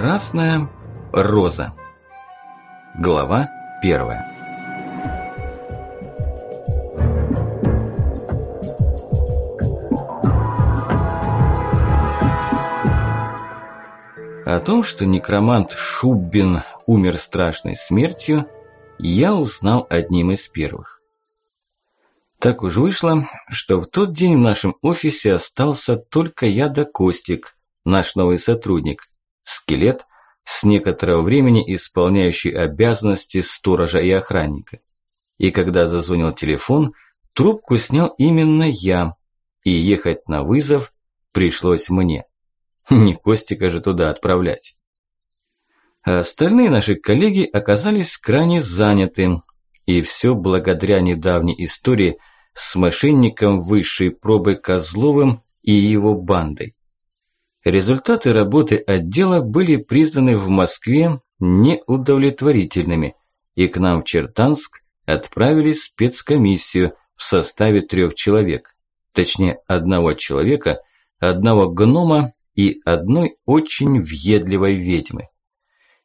Красная роза. Глава первая. О том, что некромант Шуббин умер страшной смертью, я узнал одним из первых. Так уж вышло, что в тот день в нашем офисе остался только я да Костик, наш новый сотрудник, скелет, с некоторого времени исполняющий обязанности сторожа и охранника. И когда зазвонил телефон, трубку снял именно я, и ехать на вызов пришлось мне. Не Костика же туда отправлять. А остальные наши коллеги оказались крайне заняты, и все благодаря недавней истории с мошенником высшей пробы Козловым и его бандой. Результаты работы отдела были признаны в Москве неудовлетворительными, и к нам в Чертанск отправили спецкомиссию в составе трех человек, точнее одного человека, одного гнома и одной очень въедливой ведьмы.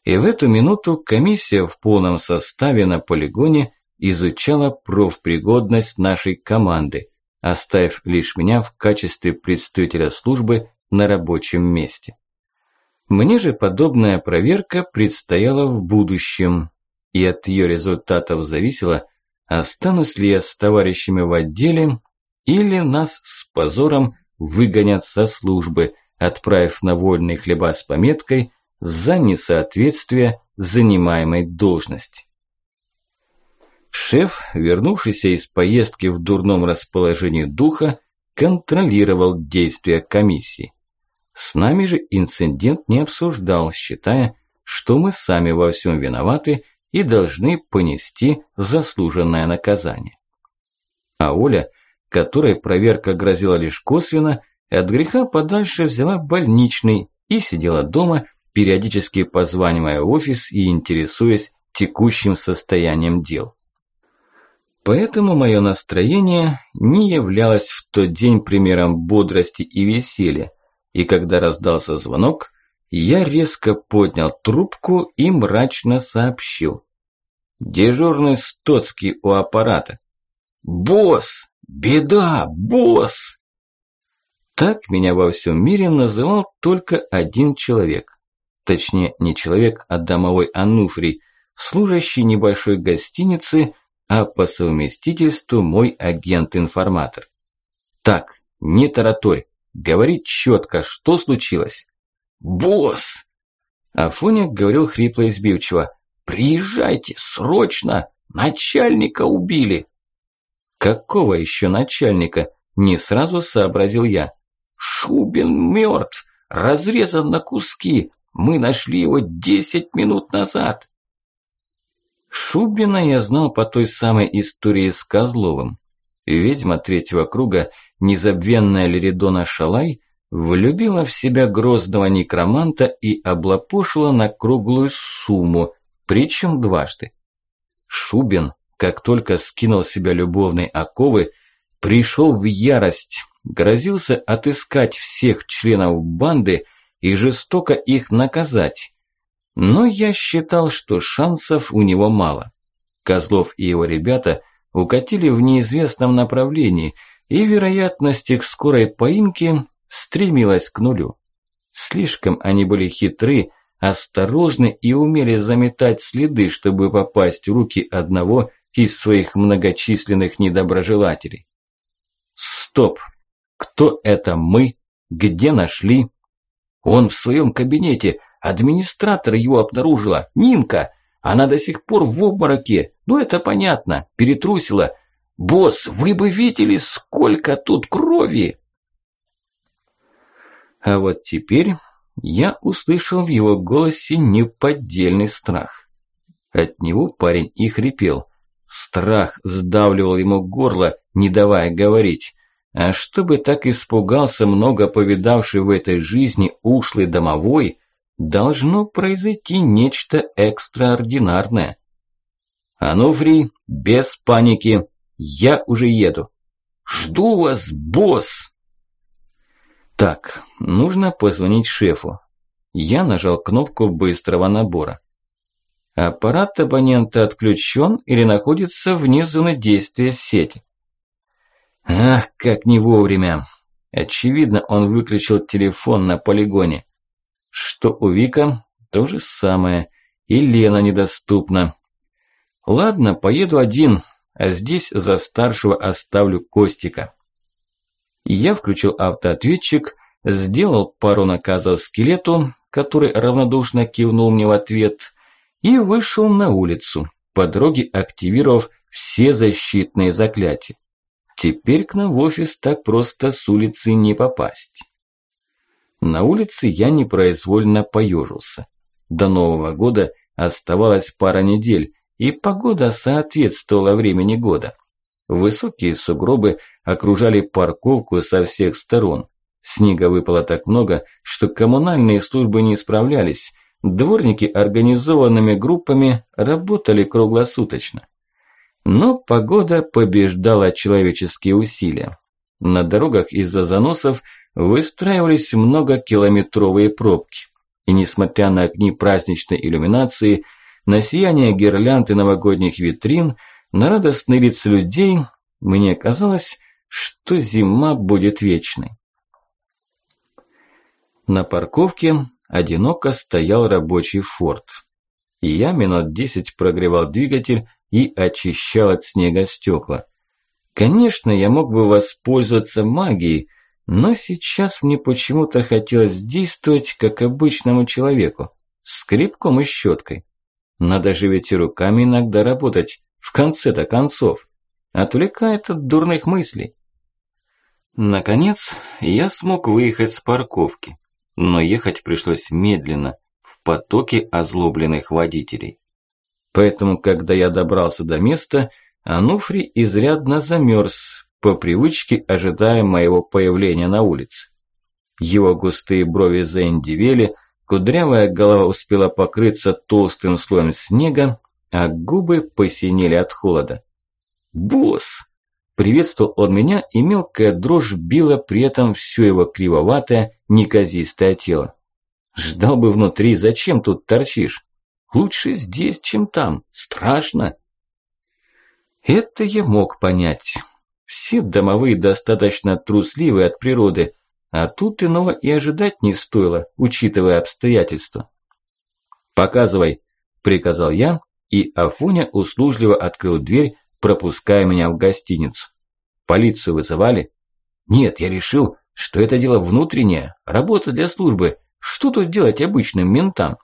И в эту минуту комиссия в полном составе на полигоне изучала профпригодность нашей команды, оставив лишь меня в качестве представителя службы на рабочем месте. Мне же подобная проверка предстояла в будущем, и от ее результатов зависело, останусь ли я с товарищами в отделе или нас с позором выгонят со службы, отправив на вольные хлеба с пометкой за несоответствие занимаемой должности. Шеф, вернувшийся из поездки в дурном расположении духа, контролировал действия комиссии. С нами же инцидент не обсуждал, считая, что мы сами во всем виноваты и должны понести заслуженное наказание. А Оля, которой проверка грозила лишь косвенно, от греха подальше взяла больничный и сидела дома, периодически позванивая в офис и интересуясь текущим состоянием дел. Поэтому мое настроение не являлось в тот день примером бодрости и веселья, и когда раздался звонок, я резко поднял трубку и мрачно сообщил. Дежурный Стоцкий у аппарата. «Босс! Беда! Босс!» Так меня во всем мире называл только один человек. Точнее, не человек, а домовой Ануфрий, служащий небольшой гостиницы, а по совместительству мой агент-информатор. Так, не тараторь. Говори четко, что случилось? Босс! Афоня говорил хрипло и сбивчиво. Приезжайте, срочно! Начальника убили! Какого еще начальника? Не сразу сообразил я. Шубин мертв, разрезан на куски. Мы нашли его десять минут назад. Шубина я знал по той самой истории с Козловым. Ведьма третьего круга незабвенная Леридона Шалай влюбила в себя грозного некроманта и облапошила на круглую сумму, причем дважды. Шубин, как только скинул себя любовной оковы, пришел в ярость, грозился отыскать всех членов банды и жестоко их наказать. Но я считал, что шансов у него мало. Козлов и его ребята укатили в неизвестном направлении – и вероятность их скорой поимки стремилась к нулю. Слишком они были хитры, осторожны и умели заметать следы, чтобы попасть в руки одного из своих многочисленных недоброжелателей. Стоп! Кто это мы? Где нашли? Он в своем кабинете. Администратор его обнаружила. Нинка. Она до сих пор в обмороке. Ну это понятно. Перетрусила. «Босс, вы бы видели, сколько тут крови!» А вот теперь я услышал в его голосе неподдельный страх. От него парень и хрипел. Страх сдавливал ему горло, не давая говорить. А чтобы так испугался много повидавший в этой жизни ушлый домовой, должно произойти нечто экстраординарное. «Ануфрий, без паники!» Я уже еду. Жду вас, босс. Так, нужно позвонить шефу. Я нажал кнопку быстрого набора. Аппарат абонента отключен или находится вне зоны действия сети. Ах, как не вовремя. Очевидно, он выключил телефон на полигоне. Что у Вика, то же самое. И Лена недоступна. Ладно, поеду один, а здесь за старшего оставлю Костика. Я включил автоответчик, сделал пару наказов скелету, который равнодушно кивнул мне в ответ, и вышел на улицу, по дороге активировав все защитные заклятия. Теперь к нам в офис так просто с улицы не попасть. На улице я непроизвольно поежился. До Нового года оставалось пара недель, и погода соответствовала времени года. Высокие сугробы окружали парковку со всех сторон. Снега выпало так много, что коммунальные службы не справлялись. Дворники организованными группами работали круглосуточно. Но погода побеждала человеческие усилия. На дорогах из-за заносов выстраивались многокилометровые пробки. И несмотря на огни праздничной иллюминации, на сияние гирлянд и новогодних витрин, на радостные лица людей, мне казалось, что зима будет вечной. На парковке одиноко стоял рабочий форт. И я минут десять прогревал двигатель и очищал от снега стекла. Конечно, я мог бы воспользоваться магией, но сейчас мне почему-то хотелось действовать как обычному человеку, скрипком и щеткой. Надо же ведь и руками иногда работать, в конце-то концов. Отвлекает от дурных мыслей. Наконец, я смог выехать с парковки, но ехать пришлось медленно, в потоке озлобленных водителей. Поэтому, когда я добрался до места, Ануфрий изрядно замерз, по привычке ожидая моего появления на улице. Его густые брови заиндивели, кудрявая голова успела покрыться толстым слоем снега, а губы посинели от холода. «Босс!» Приветствовал он меня, и мелкая дрожь била при этом все его кривоватое, неказистое тело. Ждал бы внутри, зачем тут торчишь? Лучше здесь, чем там. Страшно. Это я мог понять. Все домовые достаточно трусливы от природы, а тут иного и ожидать не стоило, учитывая обстоятельства. «Показывай», – приказал я, и Афоня услужливо открыл дверь, пропуская меня в гостиницу. «Полицию вызывали?» «Нет, я решил, что это дело внутреннее, работа для службы. Что тут делать обычным ментам?»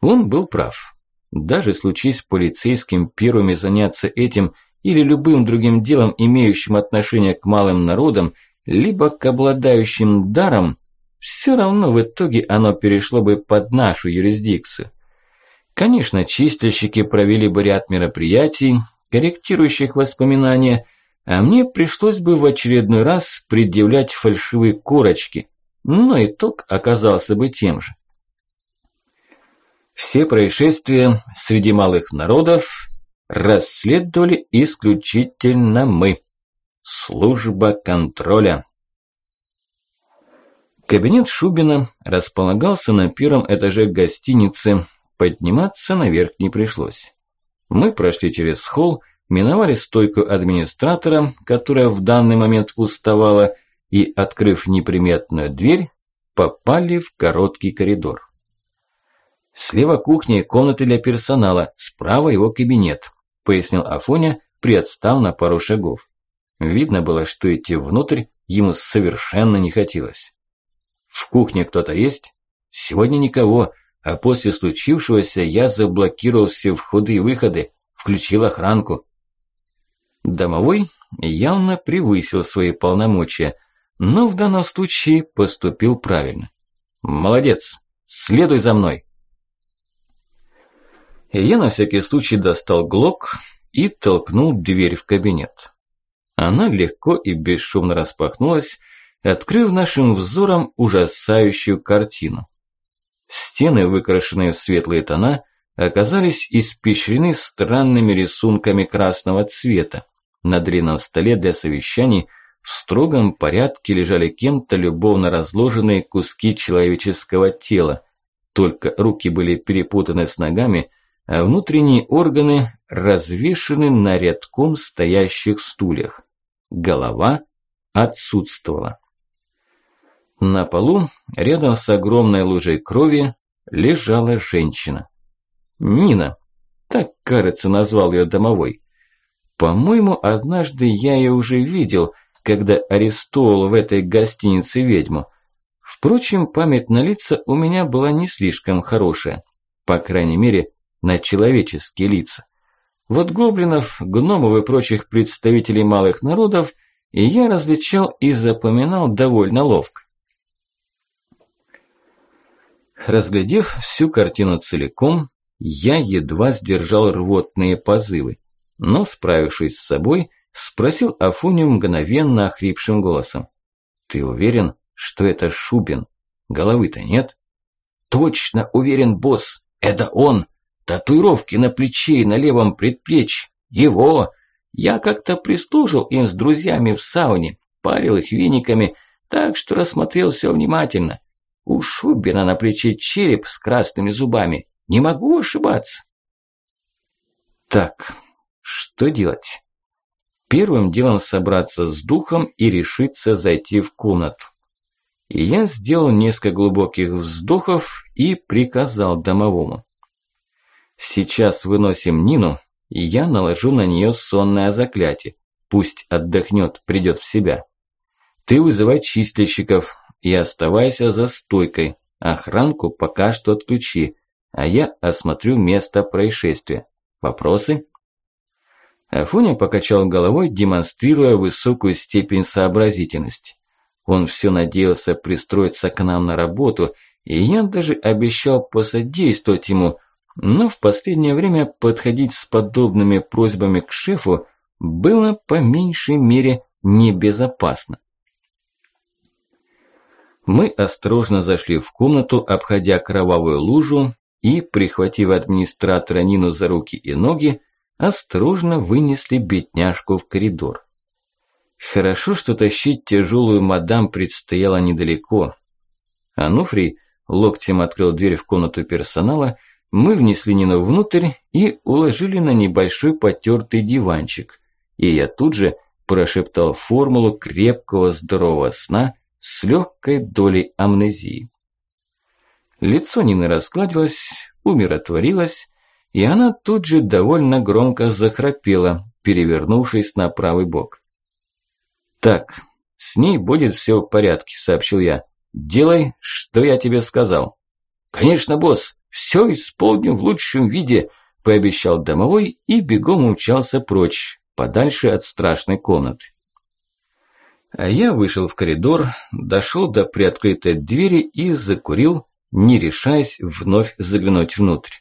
Он был прав. Даже случись полицейским первыми заняться этим или любым другим делом, имеющим отношение к малым народам, либо к обладающим даром, все равно в итоге оно перешло бы под нашу юрисдикцию. Конечно, чистильщики провели бы ряд мероприятий, корректирующих воспоминания, а мне пришлось бы в очередной раз предъявлять фальшивые корочки, но итог оказался бы тем же. Все происшествия среди малых народов расследовали исключительно мы. Служба контроля. Кабинет Шубина располагался на первом этаже гостиницы. Подниматься наверх не пришлось. Мы прошли через холл, миновали стойку администратора, которая в данный момент уставала, и, открыв неприметную дверь, попали в короткий коридор. Слева кухня и комнаты для персонала, справа его кабинет, пояснил Афоня, приотстав на пару шагов. Видно было, что идти внутрь ему совершенно не хотелось. В кухне кто-то есть? Сегодня никого, а после случившегося я заблокировал все входы и выходы, включил охранку. Домовой явно превысил свои полномочия, но в данном случае поступил правильно. Молодец, следуй за мной. Я на всякий случай достал глок и толкнул дверь в кабинет. Она легко и бесшумно распахнулась, открыв нашим взором ужасающую картину. Стены, выкрашенные в светлые тона, оказались испещрены странными рисунками красного цвета. На длинном столе для совещаний в строгом порядке лежали кем-то любовно разложенные куски человеческого тела. Только руки были перепутаны с ногами, а внутренние органы развешаны на рядком стоящих стульях. Голова отсутствовала. На полу, рядом с огромной лужей крови, лежала женщина. Нина, так, кажется, назвал ее домовой. По-моему, однажды я ее уже видел, когда арестовал в этой гостинице ведьму. Впрочем, память на лица у меня была не слишком хорошая. По крайней мере, на человеческие лица. Вот гоблинов, гномов и прочих представителей малых народов я различал и запоминал довольно ловко. Разглядев всю картину целиком, я едва сдержал рвотные позывы, но, справившись с собой, спросил Афоню мгновенно охрипшим голосом. «Ты уверен, что это Шубин? Головы-то нет?» «Точно уверен, босс, это он! Татуировки на плече и на левом предплечье! Его! Я как-то прислужил им с друзьями в сауне, парил их вениками, так что рассмотрел все внимательно. У Шубина на плече череп с красными зубами. Не могу ошибаться. Так, что делать? Первым делом собраться с духом и решиться зайти в комнату. И я сделал несколько глубоких вздохов и приказал домовому. Сейчас выносим Нину, и я наложу на нее сонное заклятие. Пусть отдохнет, придет в себя. Ты вызывай чистильщиков и оставайся за стойкой. Охранку пока что отключи, а я осмотрю место происшествия. Вопросы? Афоня покачал головой, демонстрируя высокую степень сообразительности. Он все надеялся пристроиться к нам на работу, и я даже обещал посодействовать ему, но в последнее время подходить с подобными просьбами к шефу было по меньшей мере небезопасно. Мы осторожно зашли в комнату, обходя кровавую лужу, и, прихватив администратора Нину за руки и ноги, осторожно вынесли бедняжку в коридор. Хорошо, что тащить тяжелую мадам предстояло недалеко. Ануфрий локтем открыл дверь в комнату персонала, мы внесли Нину внутрь и уложили на небольшой потертый диванчик. И я тут же прошептал формулу крепкого здорового сна с легкой долей амнезии. Лицо Нины раскладилось, умиротворилось, и она тут же довольно громко захрапела, перевернувшись на правый бок. «Так, с ней будет все в порядке», – сообщил я. «Делай, что я тебе сказал». «Конечно, босс, все исполню в лучшем виде», – пообещал домовой и бегом умчался прочь, подальше от страшной комнаты. А я вышел в коридор, дошел до приоткрытой двери и закурил, не решаясь вновь заглянуть внутрь.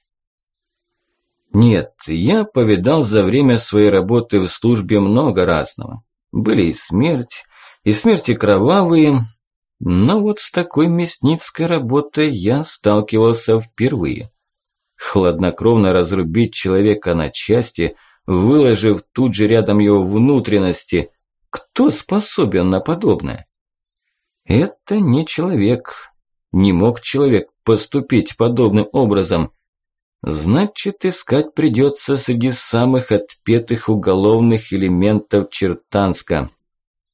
Нет, я повидал за время своей работы в службе много разного. Были и смерть, и смерти кровавые, но вот с такой мясницкой работой я сталкивался впервые. Хладнокровно разрубить человека на части, выложив тут же рядом его внутренности. Кто способен на подобное? Это не человек, не мог человек поступить подобным образом. Значит, искать придется среди самых отпетых уголовных элементов Чертанска.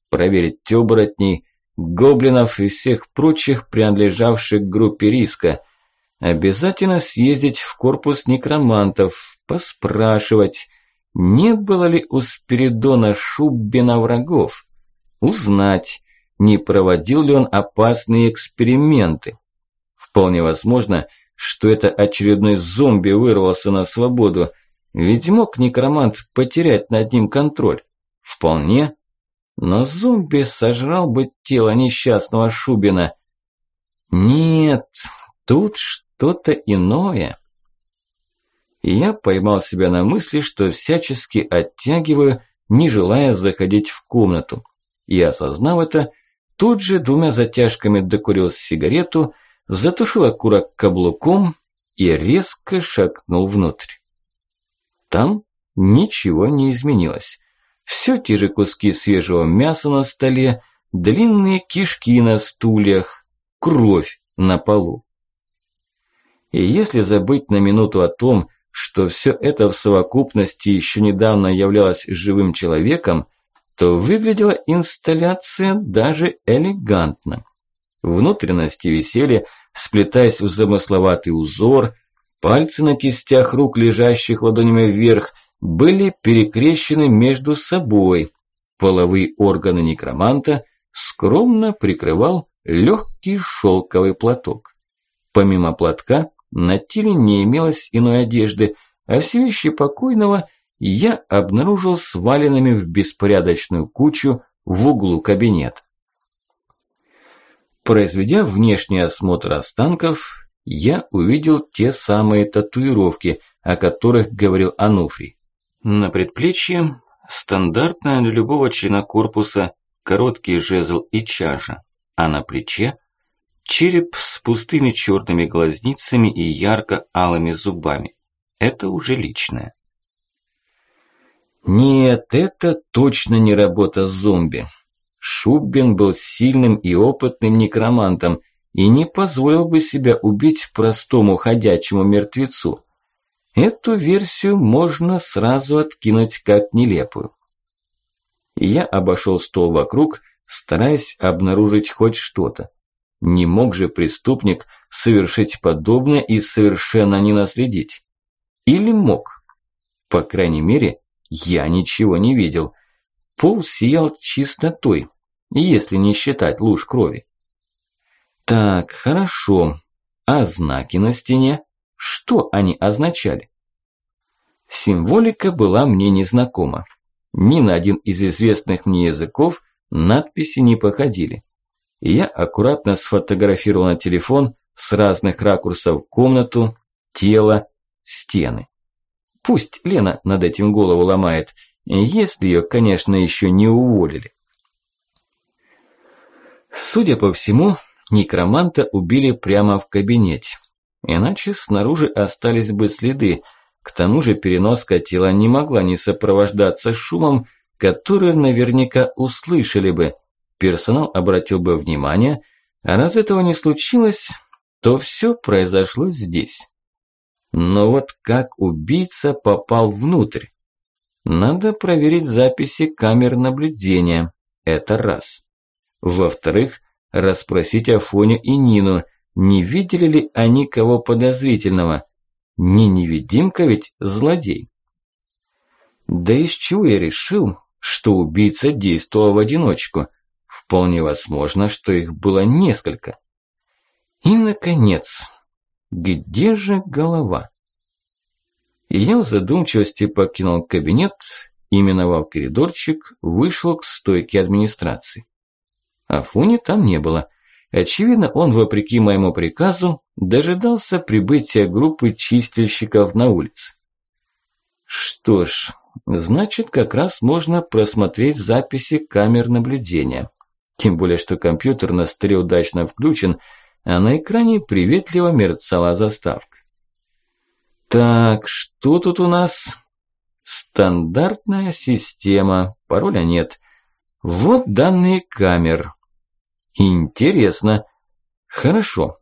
Проверить оборотней, гоблинов и всех прочих, принадлежавших группе риска. Обязательно съездить в корпус некромантов, поспрашивать, не было ли у Спиридона Шуббина врагов. Узнать, не проводил ли он опасные эксперименты. Вполне возможно, что это очередной зомби вырвался на свободу, ведь мог некромант потерять над ним контроль. Вполне. Но зомби сожрал бы тело несчастного Шубина. Нет, тут что-то иное. Я поймал себя на мысли, что всячески оттягиваю, не желая заходить в комнату. И осознав это, Тут же двумя затяжками докурил сигарету, затушил окурок каблуком и резко шагнул внутрь. Там ничего не изменилось. Все те же куски свежего мяса на столе, длинные кишки на стульях, кровь на полу. И если забыть на минуту о том, что все это в совокупности еще недавно являлось живым человеком, то выглядела инсталляция даже элегантно. Внутренности висели, сплетаясь в замысловатый узор, пальцы на кистях рук, лежащих ладонями вверх, были перекрещены между собой. Половые органы некроманта скромно прикрывал легкий шелковый платок. Помимо платка, на теле не имелось иной одежды, а все вещи покойного я обнаружил сваленными в беспорядочную кучу в углу кабинета. Произведя внешний осмотр останков, я увидел те самые татуировки, о которых говорил Ануфрий. На предплечье стандартная для любого члена корпуса короткий жезл и чаша, а на плече череп с пустыми черными глазницами и ярко-алыми зубами. Это уже личное. Нет, это точно не работа зомби. Шубин был сильным и опытным некромантом и не позволил бы себя убить простому ходячему мертвецу. Эту версию можно сразу откинуть как нелепую. Я обошел стол вокруг, стараясь обнаружить хоть что-то. Не мог же преступник совершить подобное и совершенно не наследить. Или мог? По крайней мере, я ничего не видел. Пол сиял чистотой, если не считать луж крови. Так, хорошо. А знаки на стене? Что они означали? Символика была мне незнакома. Ни на один из известных мне языков надписи не походили. Я аккуратно сфотографировал на телефон с разных ракурсов комнату, тело, стены. Пусть Лена над этим голову ломает, если ее, конечно, еще не уволили. Судя по всему, некроманта убили прямо в кабинете. Иначе снаружи остались бы следы. К тому же переноска тела не могла не сопровождаться шумом, который наверняка услышали бы. Персонал обратил бы внимание, а раз этого не случилось, то все произошло здесь. Но вот как убийца попал внутрь? Надо проверить записи камер наблюдения. Это раз. Во-вторых, расспросить Афоню и Нину, не видели ли они кого подозрительного. Не невидимка ведь злодей. Да из чего я решил, что убийца действовал в одиночку? Вполне возможно, что их было несколько. И, наконец, где же голова? И я в задумчивости покинул кабинет, именно в коридорчик, вышел к стойке администрации. Афуни там не было. Очевидно, он, вопреки моему приказу, дожидался прибытия группы чистильщиков на улице. Что ж, значит, как раз можно просмотреть записи камер наблюдения. Тем более, что компьютер на столе удачно включен, а на экране приветливо мерцала заставка. Так, что тут у нас? Стандартная система, пароля нет. Вот данные камер. Интересно. Хорошо.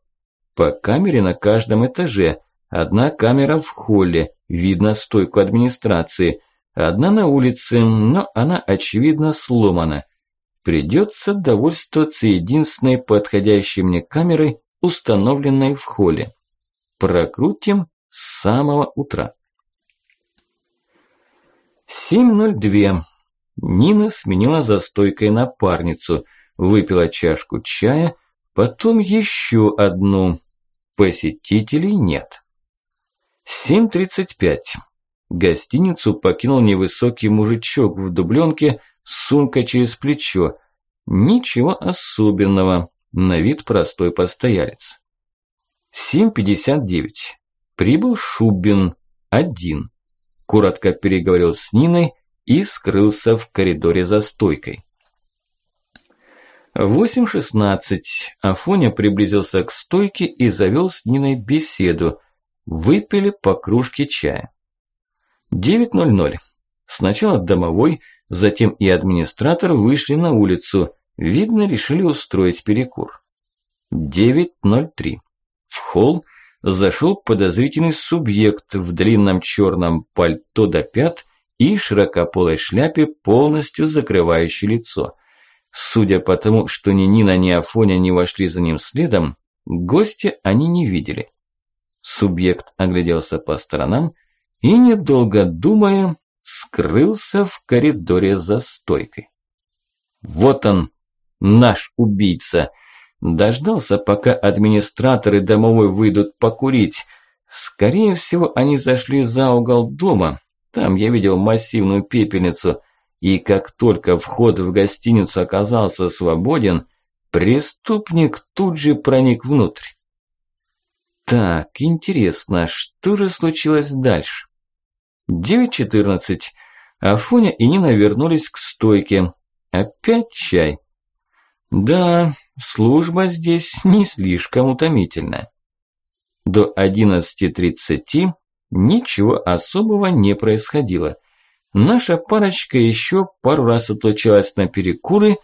По камере на каждом этаже. Одна камера в холле, видно стойку администрации. Одна на улице, но она очевидно сломана. Придется довольствоваться единственной подходящей мне камерой, установленной в холле. Прокрутим с самого утра. 7.02. Нина сменила за стойкой напарницу, выпила чашку чая, потом еще одну. Посетителей нет. 7.35. Гостиницу покинул невысокий мужичок в дубленке с сумкой через плечо. Ничего особенного, на вид простой постоялец. 7.59. Прибыл Шубин, один. Коротко переговорил с Ниной и скрылся в коридоре за стойкой. В 8.16 Афоня приблизился к стойке и завел с Ниной беседу. Выпили по кружке чая. 9.00. Сначала домовой, затем и администратор вышли на улицу. Видно, решили устроить перекур. 9.03. В холл зашел подозрительный субъект в длинном черном пальто до пят и широкополой шляпе, полностью закрывающей лицо. Судя по тому, что ни Нина, ни Афоня не вошли за ним следом, гостя они не видели. Субъект огляделся по сторонам и, недолго думая, скрылся в коридоре за стойкой. Вот он, наш убийца. Дождался, пока администраторы домовой выйдут покурить. Скорее всего, они зашли за угол дома. Там я видел массивную пепельницу. И как только вход в гостиницу оказался свободен, преступник тут же проник внутрь. Так, интересно, что же случилось дальше? 9.14. Афоня и Нина вернулись к стойке. Опять чай. Да, служба здесь не слишком утомительная. До 11.30 ничего особого не происходило. Наша парочка еще пару раз отлучалась на перекуры,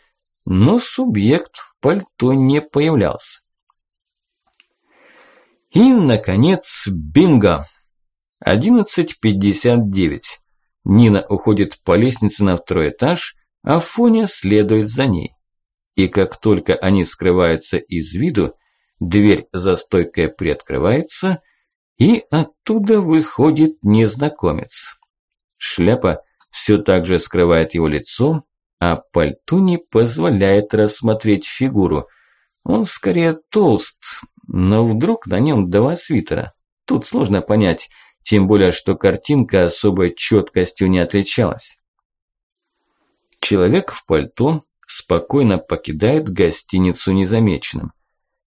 но субъект в пальто не появлялся. И, наконец, бинго! 11.59. Нина уходит по лестнице на второй этаж, а Фоня следует за ней. И как только они скрываются из виду, дверь за стойкой приоткрывается, и оттуда выходит незнакомец. Шляпа все так же скрывает его лицо, а пальто не позволяет рассмотреть фигуру. Он скорее толст, но вдруг на нем два свитера. Тут сложно понять, тем более, что картинка особой четкостью не отличалась. Человек в пальто спокойно покидает гостиницу незамеченным.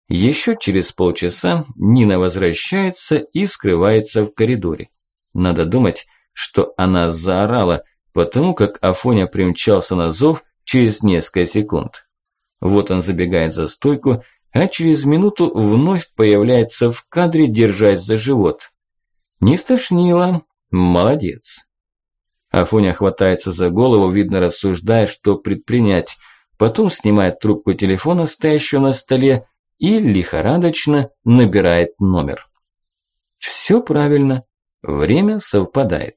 Еще через полчаса Нина возвращается и скрывается в коридоре. Надо думать, что она заорала, потому как Афоня примчался на зов через несколько секунд. Вот он забегает за стойку, а через минуту вновь появляется в кадре, держась за живот. Не стошнило. Молодец. Афоня хватается за голову, видно рассуждая, что предпринять. Потом снимает трубку телефона, стоящего на столе, и лихорадочно набирает номер. Все правильно. Время совпадает.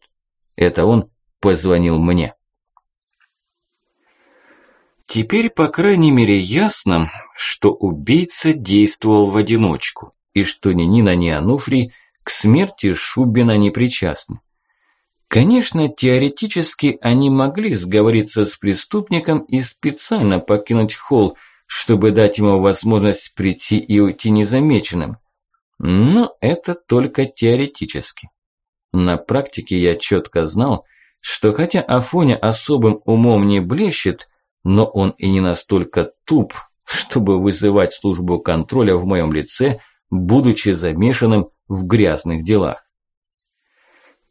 Это он позвонил мне. Теперь, по крайней мере, ясно, что убийца действовал в одиночку, и что ни Нина, ни Ануфрий к смерти Шубина не причастны. Конечно, теоретически они могли сговориться с преступником и специально покинуть холл, чтобы дать ему возможность прийти и уйти незамеченным. Но это только теоретически. На практике я четко знал, что хотя Афоня особым умом не блещет, но он и не настолько туп, чтобы вызывать службу контроля в моем лице, будучи замешанным в грязных делах.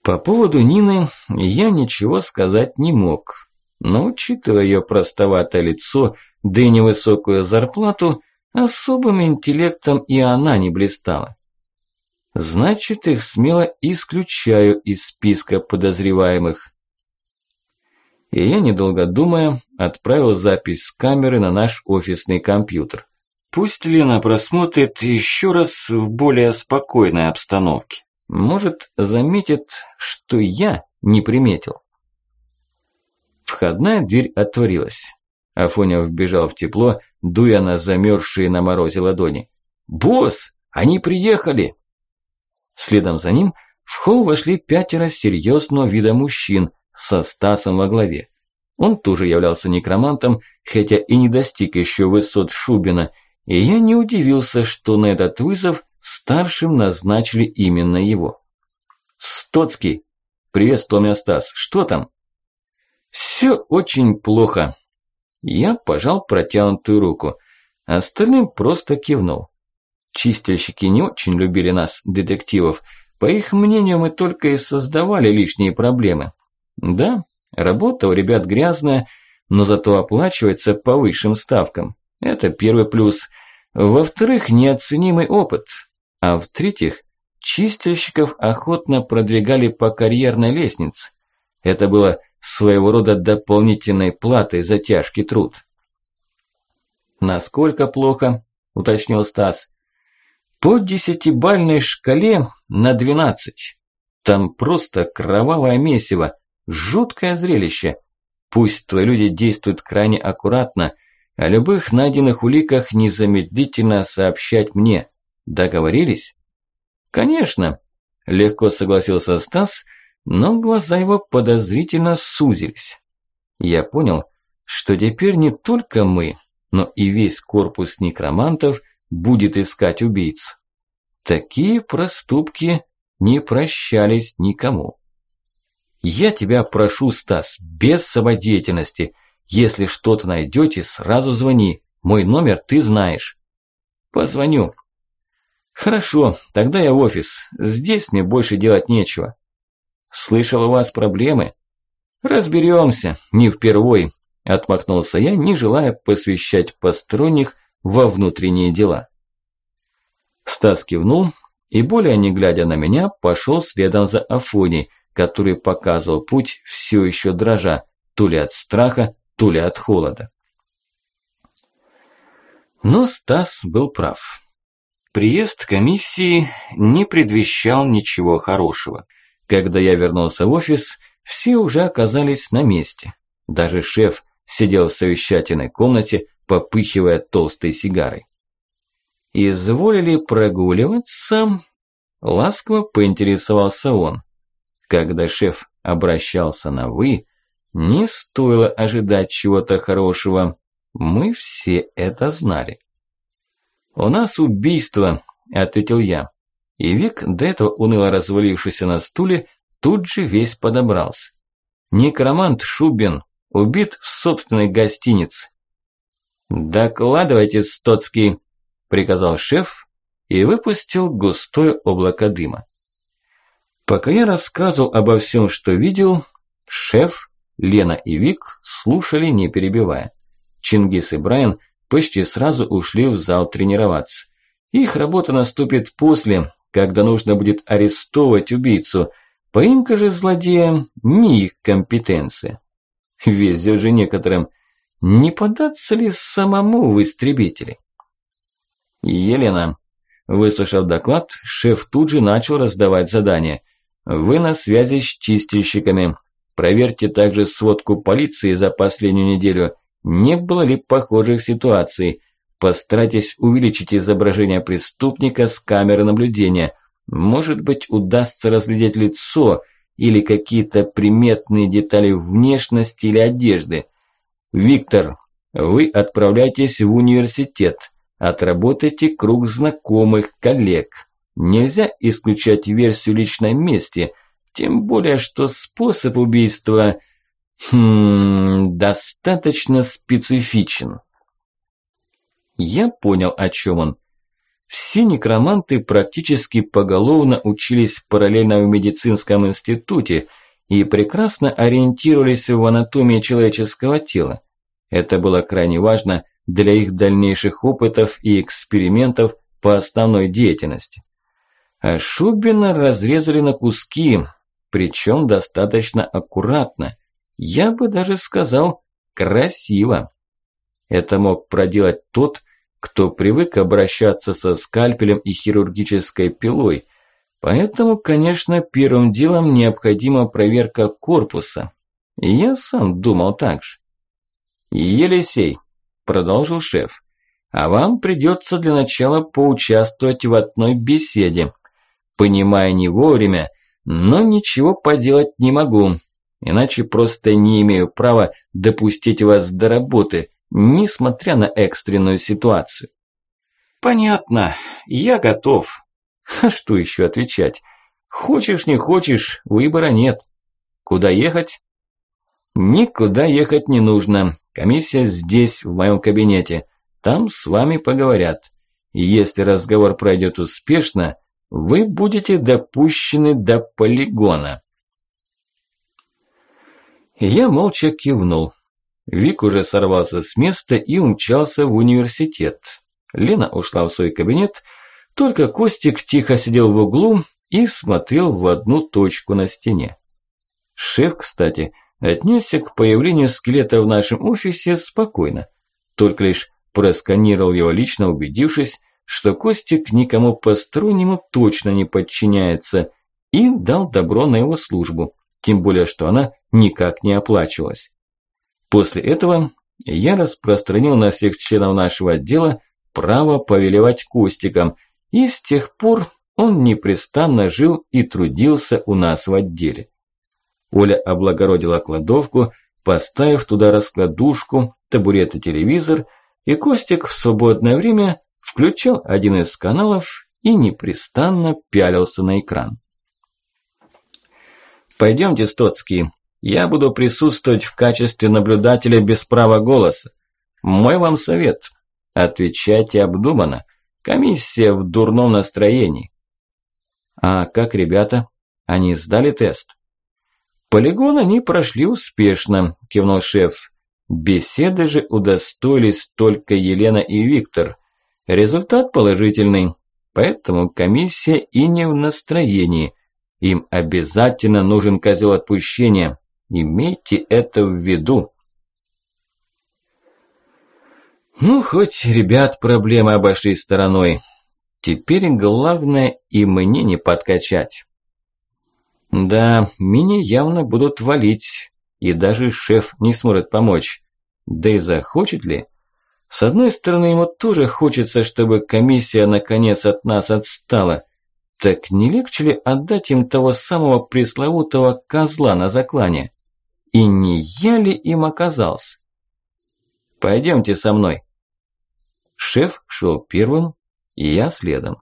По поводу Нины я ничего сказать не мог, но учитывая ее простоватое лицо, да и невысокую зарплату, особым интеллектом и она не блистала. Значит, их смело исключаю из списка подозреваемых и я, недолго думая, отправил запись с камеры на наш офисный компьютер. Пусть Лена просмотрит еще раз в более спокойной обстановке. Может, заметит, что я не приметил. Входная дверь отворилась. Афоня вбежал в тепло, дуя на замерзшие на морозе ладони. «Босс, они приехали!» Следом за ним в холл вошли пятеро серьезного вида мужчин – со Стасом во главе. Он тоже являлся некромантом, хотя и не достиг еще высот Шубина, и я не удивился, что на этот вызов старшим назначили именно его. «Стоцкий! Приветствую меня, Стас! Что там?» «Все очень плохо». Я пожал протянутую руку. Остальным просто кивнул. Чистильщики не очень любили нас, детективов. По их мнению, мы только и создавали лишние проблемы. Да, работа у ребят грязная, но зато оплачивается по высшим ставкам. Это первый плюс. Во-вторых, неоценимый опыт. А в-третьих, чистильщиков охотно продвигали по карьерной лестнице. Это было своего рода дополнительной платой за тяжкий труд. «Насколько плохо?» – уточнил Стас. «По десятибальной шкале на двенадцать. Там просто кровавое месиво, жуткое зрелище. Пусть твои люди действуют крайне аккуратно, о любых найденных уликах незамедлительно сообщать мне. Договорились? Конечно, легко согласился Стас, но глаза его подозрительно сузились. Я понял, что теперь не только мы, но и весь корпус некромантов будет искать убийц. Такие проступки не прощались никому. Я тебя прошу, Стас, без самодеятельности. Если что-то найдете, сразу звони. Мой номер ты знаешь. Позвоню. Хорошо, тогда я в офис. Здесь мне больше делать нечего. Слышал, у вас проблемы? Разберемся, не впервой. Отмахнулся я, не желая посвящать посторонних во внутренние дела. Стас кивнул и, более не глядя на меня, пошел следом за Афоней, который показывал путь все еще дрожа, то ли от страха, то ли от холода. Но Стас был прав. Приезд комиссии не предвещал ничего хорошего. Когда я вернулся в офис, все уже оказались на месте. Даже шеф сидел в совещательной комнате, попыхивая толстой сигарой. «Изволили прогуливаться?» Ласково поинтересовался он. Когда шеф обращался на «вы», не стоило ожидать чего-то хорошего. Мы все это знали. «У нас убийство», – ответил я. И Вик, до этого уныло развалившийся на стуле, тут же весь подобрался. Некромант Шубин убит в собственной гостинице. «Докладывайте, Стоцкий», – приказал шеф и выпустил густое облако дыма. Пока я рассказывал обо всем, что видел, шеф Лена и Вик слушали, не перебивая. Чингис и Брайан почти сразу ушли в зал тренироваться. Их работа наступит после, когда нужно будет арестовывать убийцу. Поимка же злодея не их компетенция. Везет же некоторым. Не податься ли самому в истребители? Елена, выслушав доклад, шеф тут же начал раздавать задания. Вы на связи с чистильщиками. Проверьте также сводку полиции за последнюю неделю. Не было ли похожих ситуаций? Постарайтесь увеличить изображение преступника с камеры наблюдения. Может быть, удастся разглядеть лицо или какие-то приметные детали внешности или одежды. Виктор, вы отправляйтесь в университет. Отработайте круг знакомых, коллег. Нельзя исключать версию личной мести – тем более, что способ убийства хм, достаточно специфичен. Я понял, о чем он. Все некроманты практически поголовно учились параллельно в медицинском институте и прекрасно ориентировались в анатомии человеческого тела. Это было крайне важно для их дальнейших опытов и экспериментов по основной деятельности. А Шубина разрезали на куски, причем достаточно аккуратно. Я бы даже сказал, красиво. Это мог проделать тот, кто привык обращаться со скальпелем и хирургической пилой. Поэтому, конечно, первым делом необходима проверка корпуса. И я сам думал так же. «Елисей», – продолжил шеф, – «а вам придется для начала поучаствовать в одной беседе. Понимая не вовремя, но ничего поделать не могу, иначе просто не имею права допустить вас до работы, несмотря на экстренную ситуацию. Понятно, я готов. А что еще отвечать? Хочешь, не хочешь, выбора нет. Куда ехать? Никуда ехать не нужно. Комиссия здесь, в моем кабинете. Там с вами поговорят. И если разговор пройдет успешно, вы будете допущены до полигона. Я молча кивнул. Вик уже сорвался с места и умчался в университет. Лена ушла в свой кабинет, только Костик тихо сидел в углу и смотрел в одну точку на стене. Шеф, кстати, отнесся к появлению скелета в нашем офисе спокойно. Только лишь просканировал его лично, убедившись, что Костик никому постороннему точно не подчиняется, и дал добро на его службу, тем более, что она никак не оплачивалась. После этого я распространил на всех членов нашего отдела право повелевать Костиком, и с тех пор он непрестанно жил и трудился у нас в отделе. Оля облагородила кладовку, поставив туда раскладушку, табурет и телевизор, и Костик в свободное время включал один из каналов и непрестанно пялился на экран. «Пойдемте, Стоцкий, я буду присутствовать в качестве наблюдателя без права голоса. Мой вам совет – отвечайте обдуманно. Комиссия в дурном настроении». «А как ребята? Они сдали тест?» «Полигон они прошли успешно», – кивнул шеф. Беседы же удостоились только Елена и Виктор. Результат положительный, поэтому комиссия и не в настроении. Им обязательно нужен козел отпущения. Имейте это в виду. Ну, хоть ребят проблемы обошли стороной. Теперь главное и мне не подкачать. Да, меня явно будут валить, и даже шеф не сможет помочь. Да и захочет ли? С одной стороны, ему тоже хочется, чтобы комиссия наконец от нас отстала. Так не легче ли отдать им того самого пресловутого козла на заклане? И не я ли им оказался? Пойдемте со мной. Шеф шел первым, и я следом.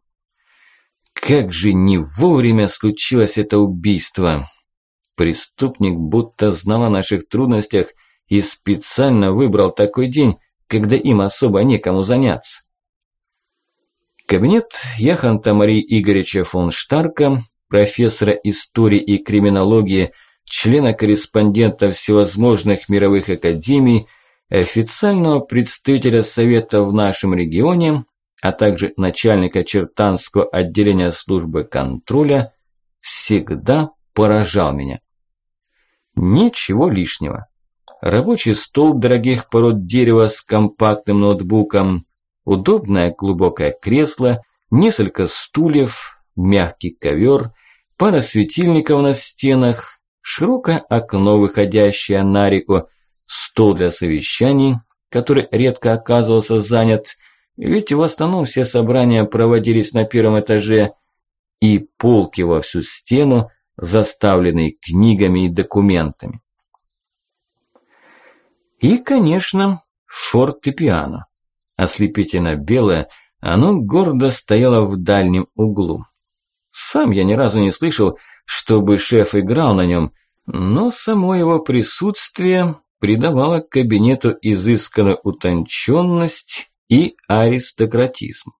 Как же не вовремя случилось это убийство. Преступник будто знал о наших трудностях и специально выбрал такой день, когда им особо некому заняться. Кабинет Яханта Марии Игоревича фон Штарка, профессора истории и криминологии, члена-корреспондента всевозможных мировых академий, официального представителя Совета в нашем регионе, а также начальника Чертанского отделения службы контроля, всегда поражал меня. Ничего лишнего. Рабочий стол дорогих пород дерева с компактным ноутбуком, удобное глубокое кресло, несколько стульев, мягкий ковер, пара светильников на стенах, широкое окно, выходящее на реку, стол для совещаний, который редко оказывался занят, ведь в основном все собрания проводились на первом этаже, и полки во всю стену, заставленные книгами и документами. И, конечно, фортепиано. Ослепительно белое, оно гордо стояло в дальнем углу. Сам я ни разу не слышал, чтобы шеф играл на нем, но само его присутствие придавало кабинету изысканную утонченность и аристократизм.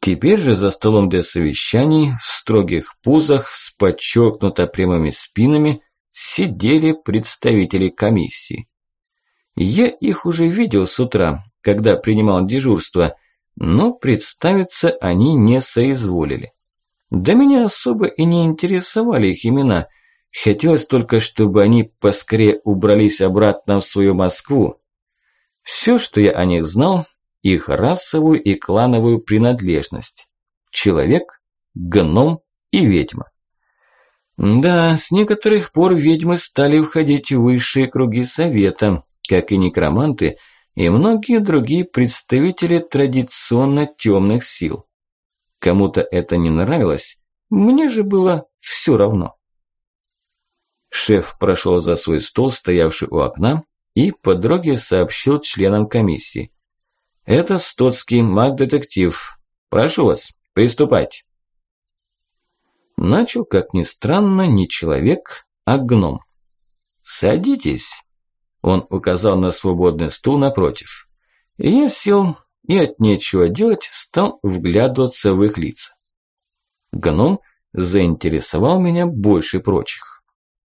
Теперь же за столом для совещаний в строгих позах с подчеркнуто прямыми спинами сидели представители комиссии. Я их уже видел с утра, когда принимал дежурство, но представиться они не соизволили. Да меня особо и не интересовали их имена. Хотелось только, чтобы они поскорее убрались обратно в свою Москву. Все, что я о них знал, их расовую и клановую принадлежность. Человек, гном и ведьма. Да, с некоторых пор ведьмы стали входить в высшие круги совета, как и некроманты и многие другие представители традиционно темных сил. Кому-то это не нравилось, мне же было все равно. Шеф прошел за свой стол, стоявший у окна, и по дороге сообщил членам комиссии. Это Стоцкий маг-детектив. Прошу вас, приступайте. Начал, как ни странно, не человек, а гном. Садитесь. Он указал на свободный стул напротив. Я сел и от нечего делать стал вглядываться в их лица. Гном заинтересовал меня больше прочих.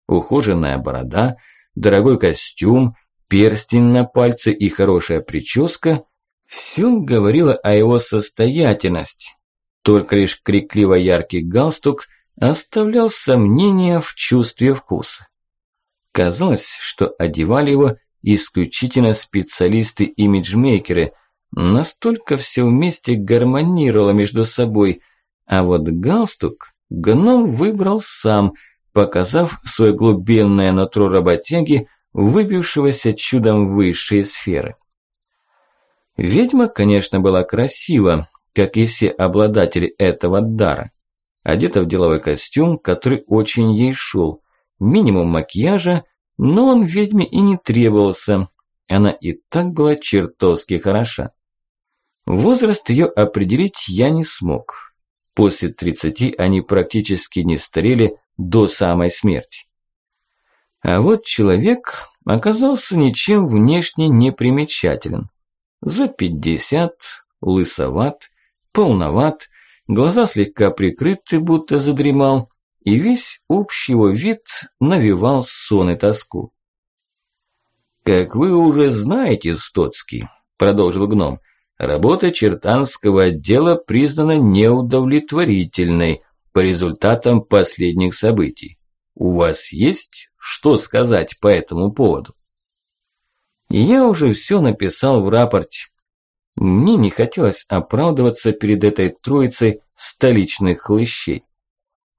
Ухоженная борода, дорогой костюм, перстень на пальце и хорошая прическа все говорило о его состоятельности. Только лишь крикливо яркий галстук оставлял сомнения в чувстве вкуса. Казалось, что одевали его исключительно специалисты-имиджмейкеры, настолько все вместе гармонировало между собой, а вот галстук гном выбрал сам, показав свое глубинное нутро работяги, выбившегося чудом высшей сферы. Ведьма, конечно, была красива, как и все обладатели этого дара. Одета в деловой костюм, который очень ей шел, минимум макияжа, но он ведьме и не требовался. Она и так была чертовски хороша. Возраст ее определить я не смог. После 30 они практически не старели до самой смерти. А вот человек оказался ничем внешне не примечателен. За 50, лысоват, полноват, глаза слегка прикрыты, будто задремал, и весь общий его вид навевал сон и тоску. «Как вы уже знаете, Стоцкий», – продолжил гном, – «работа чертанского отдела признана неудовлетворительной по результатам последних событий. У вас есть что сказать по этому поводу?» Я уже все написал в рапорте. Мне не хотелось оправдываться перед этой троицей столичных хлыщей.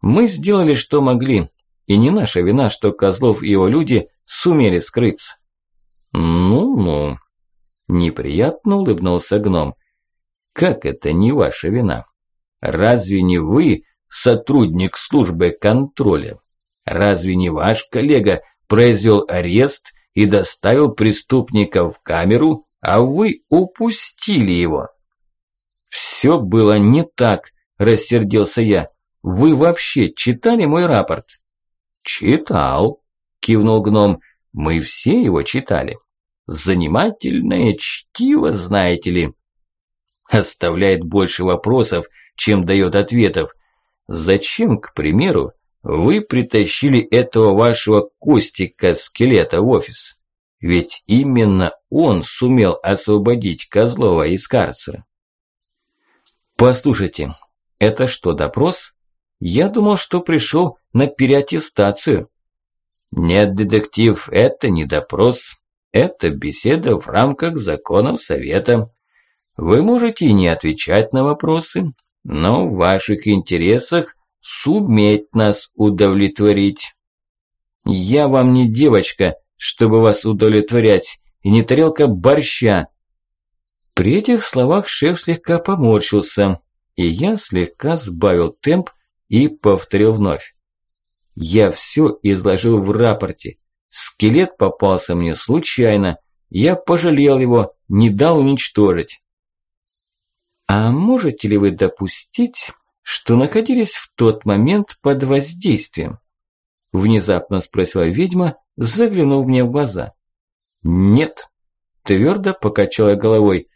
Мы сделали, что могли, и не наша вина, что Козлов и его люди сумели скрыться. Ну-ну, неприятно улыбнулся гном. Как это не ваша вина? Разве не вы сотрудник службы контроля? Разве не ваш коллега произвел арест и доставил преступника в камеру, а вы упустили его? Все было не так, рассердился я. Вы вообще читали мой рапорт? Читал, кивнул гном. Мы все его читали. Занимательное чтиво, знаете ли. Оставляет больше вопросов, чем дает ответов. Зачем, к примеру, вы притащили этого вашего Костика-скелета в офис? Ведь именно он сумел освободить Козлова из карцера. Послушайте, это что, допрос? Я думал, что пришел на переаттестацию. Нет, детектив, это не допрос. Это беседа в рамках законов совета. Вы можете не отвечать на вопросы, но в ваших интересах суметь нас удовлетворить. Я вам не девочка, чтобы вас удовлетворять, и не тарелка борща. При этих словах шеф слегка поморщился, и я слегка сбавил темп, и повторил вновь. Я все изложил в рапорте. Скелет попался мне случайно. Я пожалел его, не дал уничтожить. А можете ли вы допустить, что находились в тот момент под воздействием? Внезапно спросила ведьма, заглянув мне в глаза. Нет, твердо покачала головой.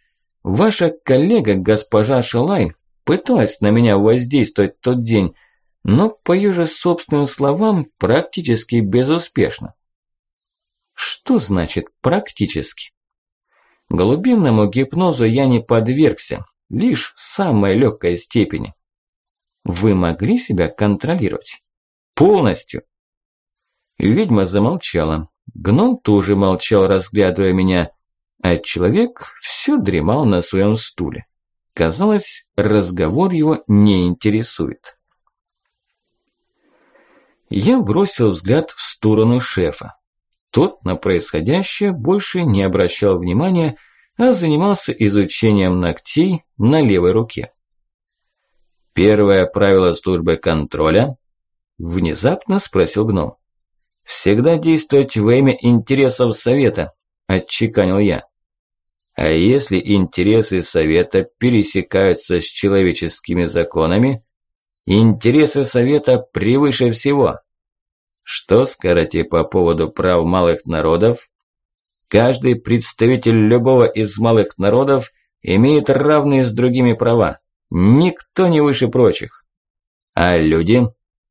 Ваша коллега, госпожа Шалай, пыталась на меня воздействовать тот день, но, по ее же собственным словам, практически безуспешно. Что значит «практически»? Голубинному гипнозу я не подвергся, лишь самой легкой степени. Вы могли себя контролировать? Полностью. Ведьма замолчала. Гном тоже молчал, разглядывая меня, а человек все дремал на своем стуле. Казалось, разговор его не интересует. Я бросил взгляд в сторону шефа. Тот на происходящее больше не обращал внимания, а занимался изучением ногтей на левой руке. «Первое правило службы контроля?» – внезапно спросил гном. «Всегда действовать во имя интересов совета», – отчеканил я. «А если интересы совета пересекаются с человеческими законами, Интересы Совета превыше всего. Что скажете по поводу прав малых народов? Каждый представитель любого из малых народов имеет равные с другими права. Никто не выше прочих. А люди?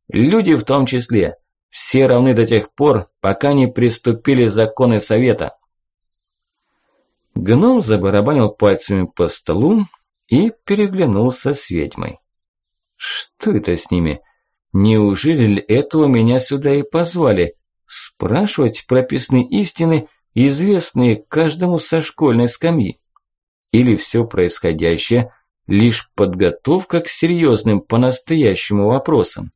Люди в том числе. Все равны до тех пор, пока не приступили законы Совета. Гном забарабанил пальцами по столу и переглянулся с ведьмой. Что это с ними? Неужели этого меня сюда и позвали? Спрашивать прописные истины, известные каждому со школьной скамьи? Или все происходящее – лишь подготовка к серьезным по-настоящему вопросам?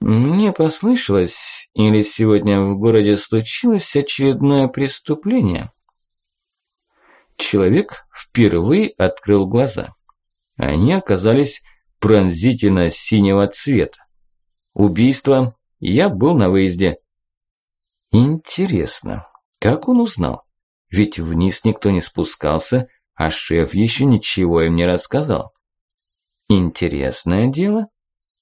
Мне послышалось, или сегодня в городе случилось очередное преступление? Человек впервые открыл глаза. Они оказались пронзительно синего цвета. Убийство. Я был на выезде. Интересно, как он узнал? Ведь вниз никто не спускался, а шеф еще ничего им не рассказал. Интересное дело?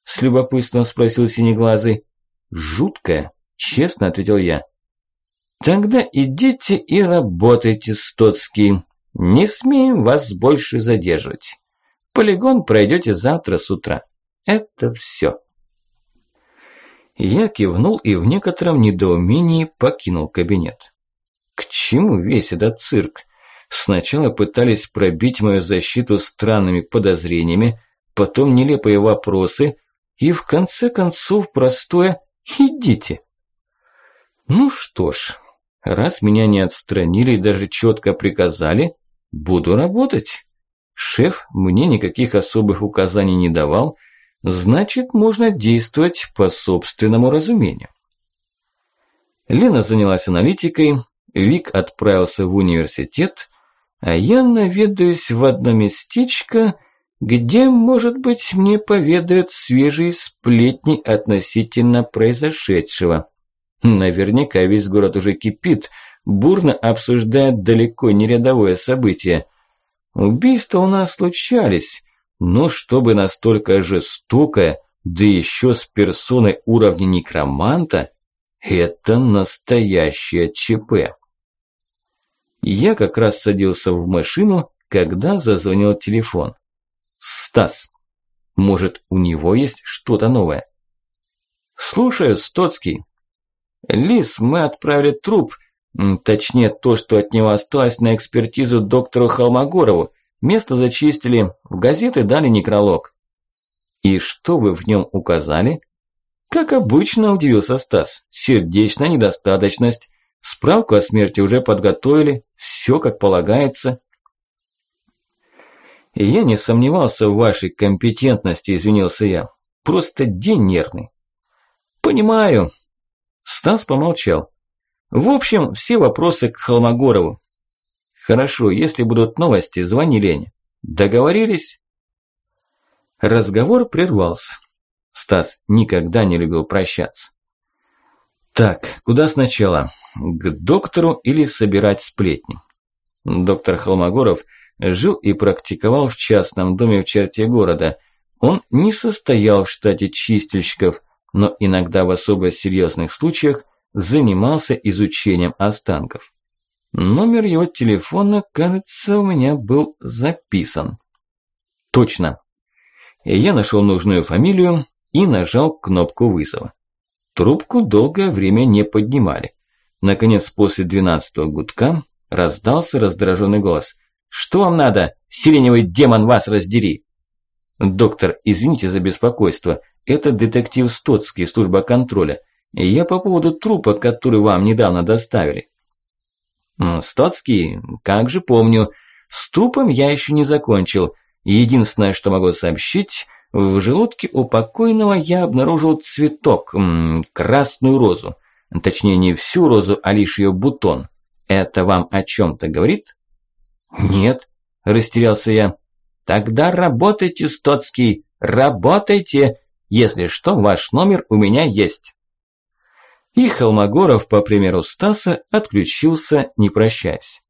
С любопытством спросил Синеглазый. Жуткое, честно ответил я. Тогда идите и работайте, Стоцкий. Не смеем вас больше задерживать. Полигон пройдете завтра с утра. Это все. Я кивнул и в некотором недоумении покинул кабинет. К чему весь этот цирк? Сначала пытались пробить мою защиту странными подозрениями, потом нелепые вопросы – и в конце концов простое «идите». Ну что ж, раз меня не отстранили и даже четко приказали, буду работать. Шеф мне никаких особых указаний не давал, значит, можно действовать по собственному разумению. Лена занялась аналитикой, Вик отправился в университет, а я наведаюсь в одно местечко, где, может быть, мне поведают свежие сплетни относительно произошедшего. Наверняка весь город уже кипит, бурно обсуждает далеко не рядовое событие. Убийства у нас случались, но чтобы настолько жестокое, да еще с персоной уровня некроманта, это настоящее ЧП. Я как раз садился в машину, когда зазвонил телефон. Стас. Может, у него есть что-то новое? Слушаю, Стоцкий. Лис, мы отправили труп, точнее то, что от него осталось на экспертизу доктору Холмогорову. Место зачистили, в газеты дали некролог. И что вы в нем указали? Как обычно, удивился Стас. Сердечная недостаточность. Справку о смерти уже подготовили, все как полагается. «Я не сомневался в вашей компетентности», – извинился я. «Просто день нервный». «Понимаю». Стас помолчал. «В общем, все вопросы к Холмогорову». «Хорошо, если будут новости, звони Лене». «Договорились?» Разговор прервался. Стас никогда не любил прощаться. Так, куда сначала? К доктору или собирать сплетни? Доктор Холмогоров – жил и практиковал в частном доме в черте города. Он не состоял в штате чистильщиков, но иногда в особо серьезных случаях занимался изучением останков. Номер его телефона, кажется, у меня был записан. Точно. Я нашел нужную фамилию и нажал кнопку вызова. Трубку долгое время не поднимали. Наконец, после двенадцатого гудка раздался раздраженный голос – что вам надо? Сиреневый демон вас раздери!» «Доктор, извините за беспокойство. Это детектив Стоцкий, служба контроля. Я по поводу трупа, который вам недавно доставили». «Стоцкий? Как же помню. С трупом я еще не закончил. Единственное, что могу сообщить, в желудке у покойного я обнаружил цветок, красную розу. Точнее, не всю розу, а лишь ее бутон. Это вам о чем-то говорит?» «Нет», – растерялся я. «Тогда работайте, Стоцкий, работайте. Если что, ваш номер у меня есть». И Холмогоров, по примеру Стаса, отключился, не прощаясь.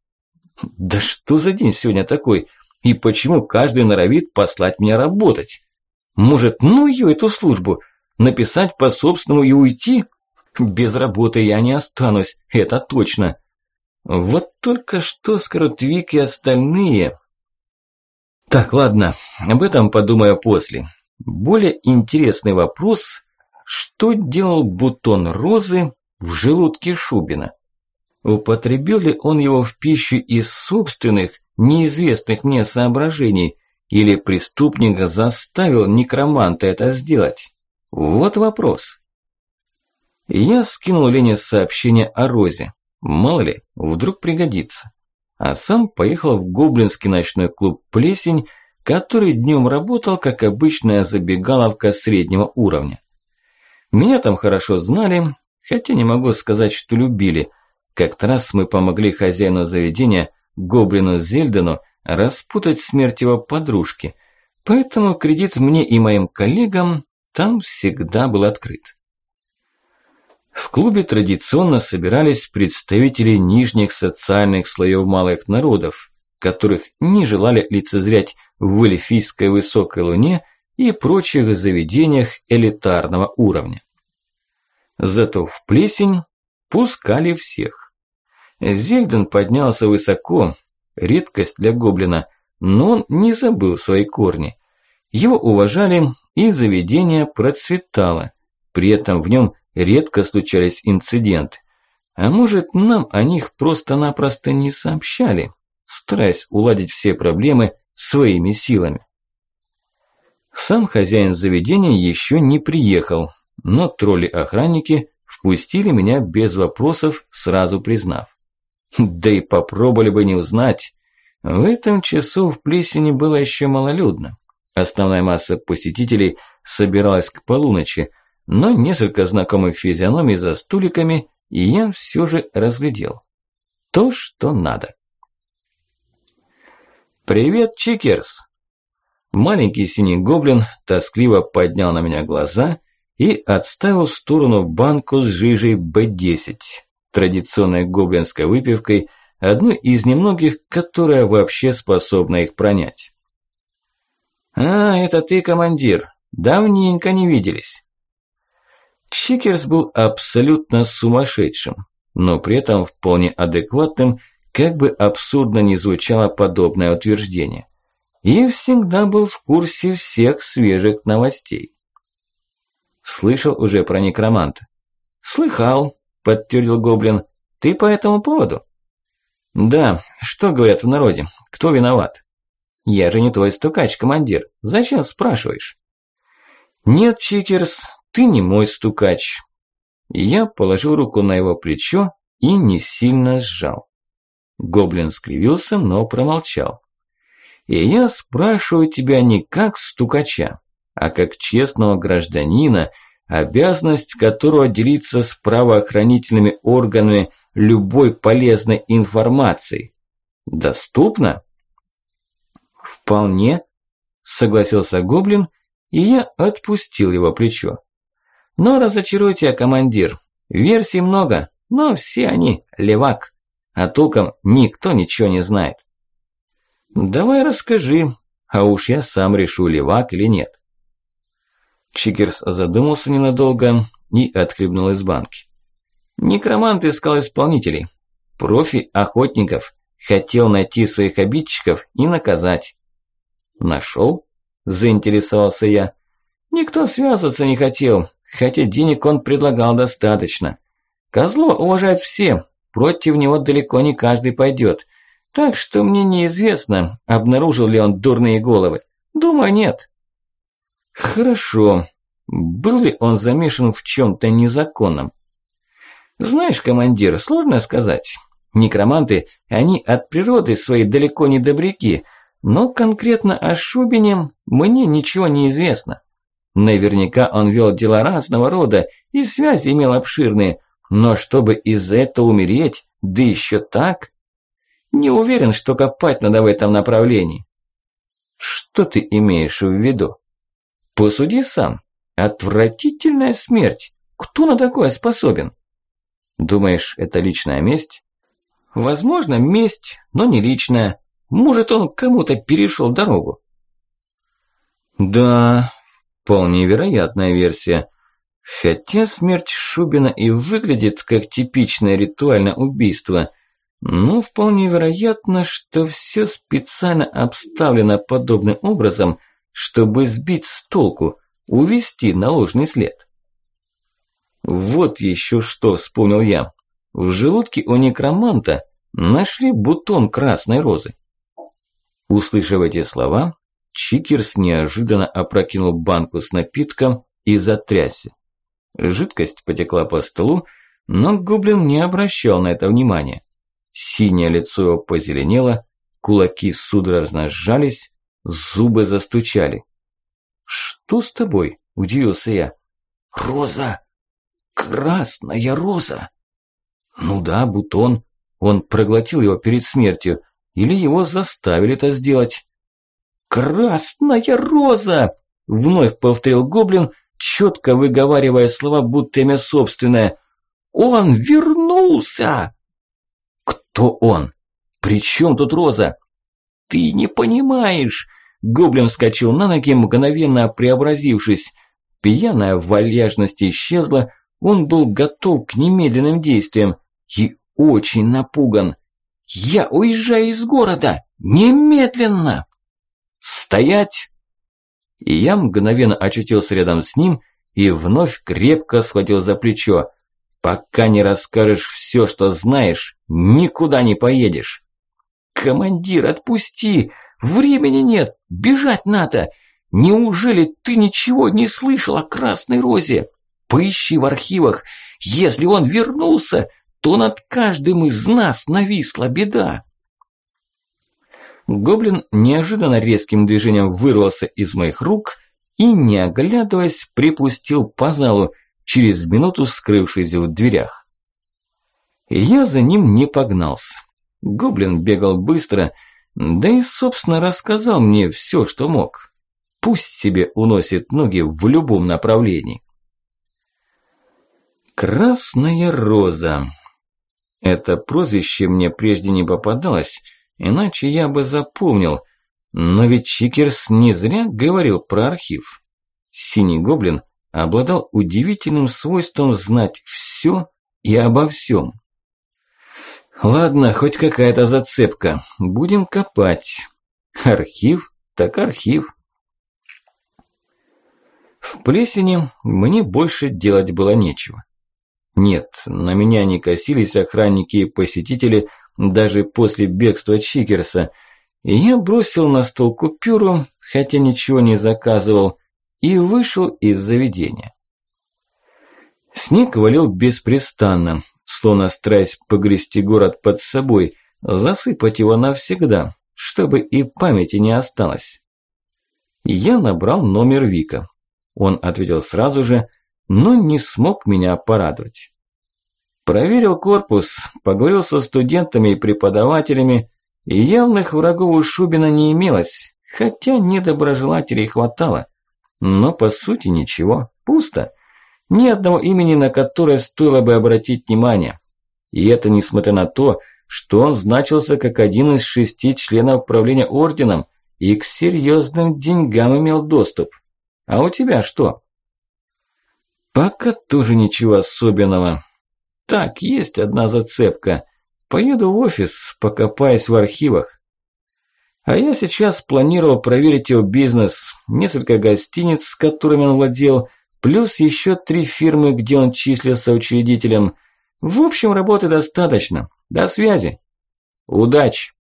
«Да что за день сегодня такой? И почему каждый норовит послать меня работать? Может, ну ее, эту службу, написать по собственному и уйти? Без работы я не останусь, это точно». Вот только что скажут Вик и остальные. Так, ладно, об этом подумаю после. Более интересный вопрос, что делал бутон розы в желудке Шубина? Употребил ли он его в пищу из собственных, неизвестных мне соображений, Или преступник заставил некроманта это сделать? Вот вопрос. Я скинул Лене сообщение о Розе. Мало ли, вдруг пригодится. А сам поехал в гоблинский ночной клуб «Плесень», который днем работал, как обычная забегаловка среднего уровня. Меня там хорошо знали, хотя не могу сказать, что любили. Как-то раз мы помогли хозяину заведения, гоблину Зельдену, распутать смерть его подружки, поэтому кредит мне и моим коллегам там всегда был открыт. В клубе традиционно собирались представители нижних социальных слоев малых народов, которых не желали лицезрять в эльфийской высокой луне и прочих заведениях элитарного уровня. Зато в плесень пускали всех. Зельден поднялся высоко, редкость для гоблина, но он не забыл свои корни. Его уважали, и заведение процветало. При этом в нем редко случались инциденты. А может, нам о них просто-напросто не сообщали, стараясь уладить все проблемы своими силами. Сам хозяин заведения еще не приехал, но тролли-охранники впустили меня без вопросов, сразу признав. Да и попробовали бы не узнать. В этом часу в Плесени было еще малолюдно. Основная масса посетителей собиралась к полуночи, но несколько знакомых физиономий за стуликами я все же разглядел. То, что надо. «Привет, Чикерс!» Маленький синий гоблин тоскливо поднял на меня глаза и отставил в сторону банку с жижей Б-10, традиционной гоблинской выпивкой, одной из немногих, которая вообще способна их пронять. «А, это ты, командир. Давненько не виделись». Чикерс был абсолютно сумасшедшим, но при этом вполне адекватным, как бы абсурдно ни звучало подобное утверждение. И всегда был в курсе всех свежих новостей. Слышал уже про некроманта? Слыхал, подтвердил Гоблин. Ты по этому поводу? Да, что говорят в народе? Кто виноват? Я же не твой стукач, командир. Зачем спрашиваешь? Нет, Чикерс, ты не мой стукач. Я положил руку на его плечо и не сильно сжал. Гоблин скривился, но промолчал. И я спрашиваю тебя не как стукача, а как честного гражданина, обязанность которого делиться с правоохранительными органами любой полезной информацией. Доступно? Вполне, согласился Гоблин, и я отпустил его плечо. Но разочарую тебя, командир. Версий много, но все они левак. А толком никто ничего не знает. Давай расскажи, а уж я сам решу, левак или нет. Чикерс задумался ненадолго и отхлебнул из банки. Некромант искал исполнителей. Профи охотников. Хотел найти своих обидчиков и наказать. Нашел? Заинтересовался я. Никто связываться не хотел, хотя денег он предлагал достаточно. Козлова уважают все, против него далеко не каждый пойдет. Так что мне неизвестно, обнаружил ли он дурные головы. Думаю, нет. Хорошо. Был ли он замешан в чем-то незаконном? Знаешь, командир, сложно сказать. Некроманты, они от природы своей далеко не добряки, но конкретно о Шубине мне ничего не известно. Наверняка он вел дела разного рода и связи имел обширные, но чтобы из-за этого умереть, да еще так, не уверен, что копать надо в этом направлении. Что ты имеешь в виду? Посуди сам. Отвратительная смерть. Кто на такое способен? Думаешь, это личная месть? Возможно, месть, но не личная. Может, он кому-то перешел дорогу. Да, вполне вероятная версия. Хотя смерть Шубина и выглядит как типичное ритуальное убийство, но вполне вероятно, что все специально обставлено подобным образом, чтобы сбить с толку, увести на ложный след. Вот еще что вспомнил я. В желудке у некроманта нашли бутон красной розы. Услышав эти слова, Чикерс неожиданно опрокинул банку с напитком и затрясся. Жидкость потекла по столу, но гоблин не обращал на это внимания. Синее лицо его позеленело, кулаки судорожно сжались, зубы застучали. «Что с тобой?» – удивился я. «Роза! Красная роза!» «Ну да, бутон. Он проглотил его перед смертью. Или его заставили это сделать?» «Красная роза!» – вновь повторил гоблин, четко выговаривая слова, будто имя собственное. «Он вернулся!» «Кто он? При чем тут роза?» «Ты не понимаешь!» Гоблин вскочил на ноги, мгновенно преобразившись. Пьяная вальяжность исчезла, он был готов к немедленным действиям и очень напуган. «Я уезжаю из города! Немедленно!» «Стоять!» И я мгновенно очутился рядом с ним и вновь крепко схватил за плечо. «Пока не расскажешь все, что знаешь, никуда не поедешь!» «Командир, отпусти! Времени нет! Бежать надо! Неужели ты ничего не слышал о Красной Розе? Поищи в архивах! Если он вернулся, то над каждым из нас нависла беда!» Гоблин неожиданно резким движением вырвался из моих рук и, не оглядываясь, припустил по залу, через минуту скрывшись в дверях. Я за ним не погнался. Гоблин бегал быстро, да и, собственно, рассказал мне все, что мог. Пусть себе уносит ноги в любом направлении. Красная роза. Это прозвище мне прежде не попадалось, Иначе я бы запомнил. Но ведь Чикерс не зря говорил про архив. Синий гоблин обладал удивительным свойством знать все и обо всем. Ладно, хоть какая-то зацепка. Будем копать. Архив так архив. В плесени мне больше делать было нечего. Нет, на меня не косились охранники и посетители, даже после бегства Чикерса. я бросил на стол купюру, хотя ничего не заказывал, и вышел из заведения. Снег валил беспрестанно, словно стараясь погрести город под собой, засыпать его навсегда, чтобы и памяти не осталось. Я набрал номер Вика. Он ответил сразу же, но не смог меня порадовать. Проверил корпус, поговорил со студентами и преподавателями, и явных врагов у Шубина не имелось, хотя недоброжелателей хватало. Но по сути ничего, пусто. Ни одного имени, на которое стоило бы обратить внимание. И это несмотря на то, что он значился как один из шести членов правления орденом и к серьезным деньгам имел доступ. А у тебя что? Пока тоже ничего особенного. Так, есть одна зацепка. Поеду в офис, покопаюсь в архивах. А я сейчас планировал проверить его бизнес, несколько гостиниц, с которыми он владел, плюс еще три фирмы, где он числился учредителем. В общем, работы достаточно. До связи. Удачи!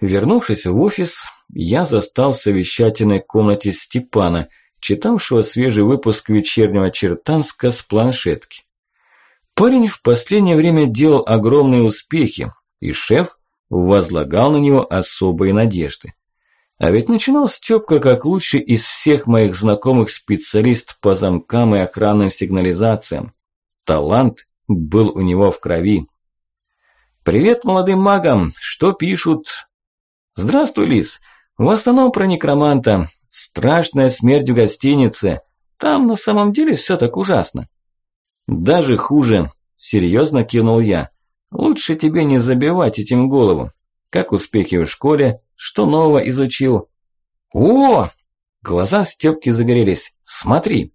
Вернувшись в офис, я застал в совещательной комнате Степана – читавшего свежий выпуск вечернего Чертанска с планшетки. Парень в последнее время делал огромные успехи, и шеф возлагал на него особые надежды. А ведь начинал Стёпка как лучший из всех моих знакомых специалист по замкам и охранным сигнализациям. Талант был у него в крови. «Привет молодым магам! Что пишут?» «Здравствуй, Лис! В основном про некроманта. Страшная смерть в гостинице. Там на самом деле все так ужасно. Даже хуже, серьезно кинул я. Лучше тебе не забивать этим голову. Как успехи в школе? Что нового изучил? О! Глаза Стёпки загорелись. Смотри.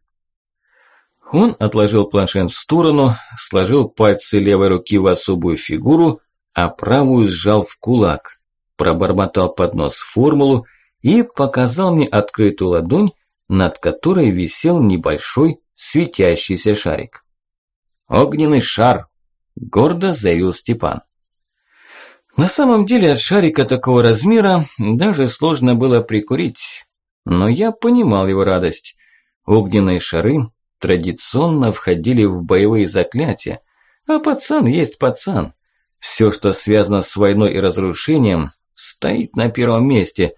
Он отложил планшет в сторону, сложил пальцы левой руки в особую фигуру, а правую сжал в кулак. Пробормотал под нос формулу и показал мне открытую ладонь, над которой висел небольшой светящийся шарик. «Огненный шар!» – гордо заявил Степан. На самом деле от шарика такого размера даже сложно было прикурить. Но я понимал его радость. Огненные шары традиционно входили в боевые заклятия, а пацан есть пацан. Все, что связано с войной и разрушением, стоит на первом месте.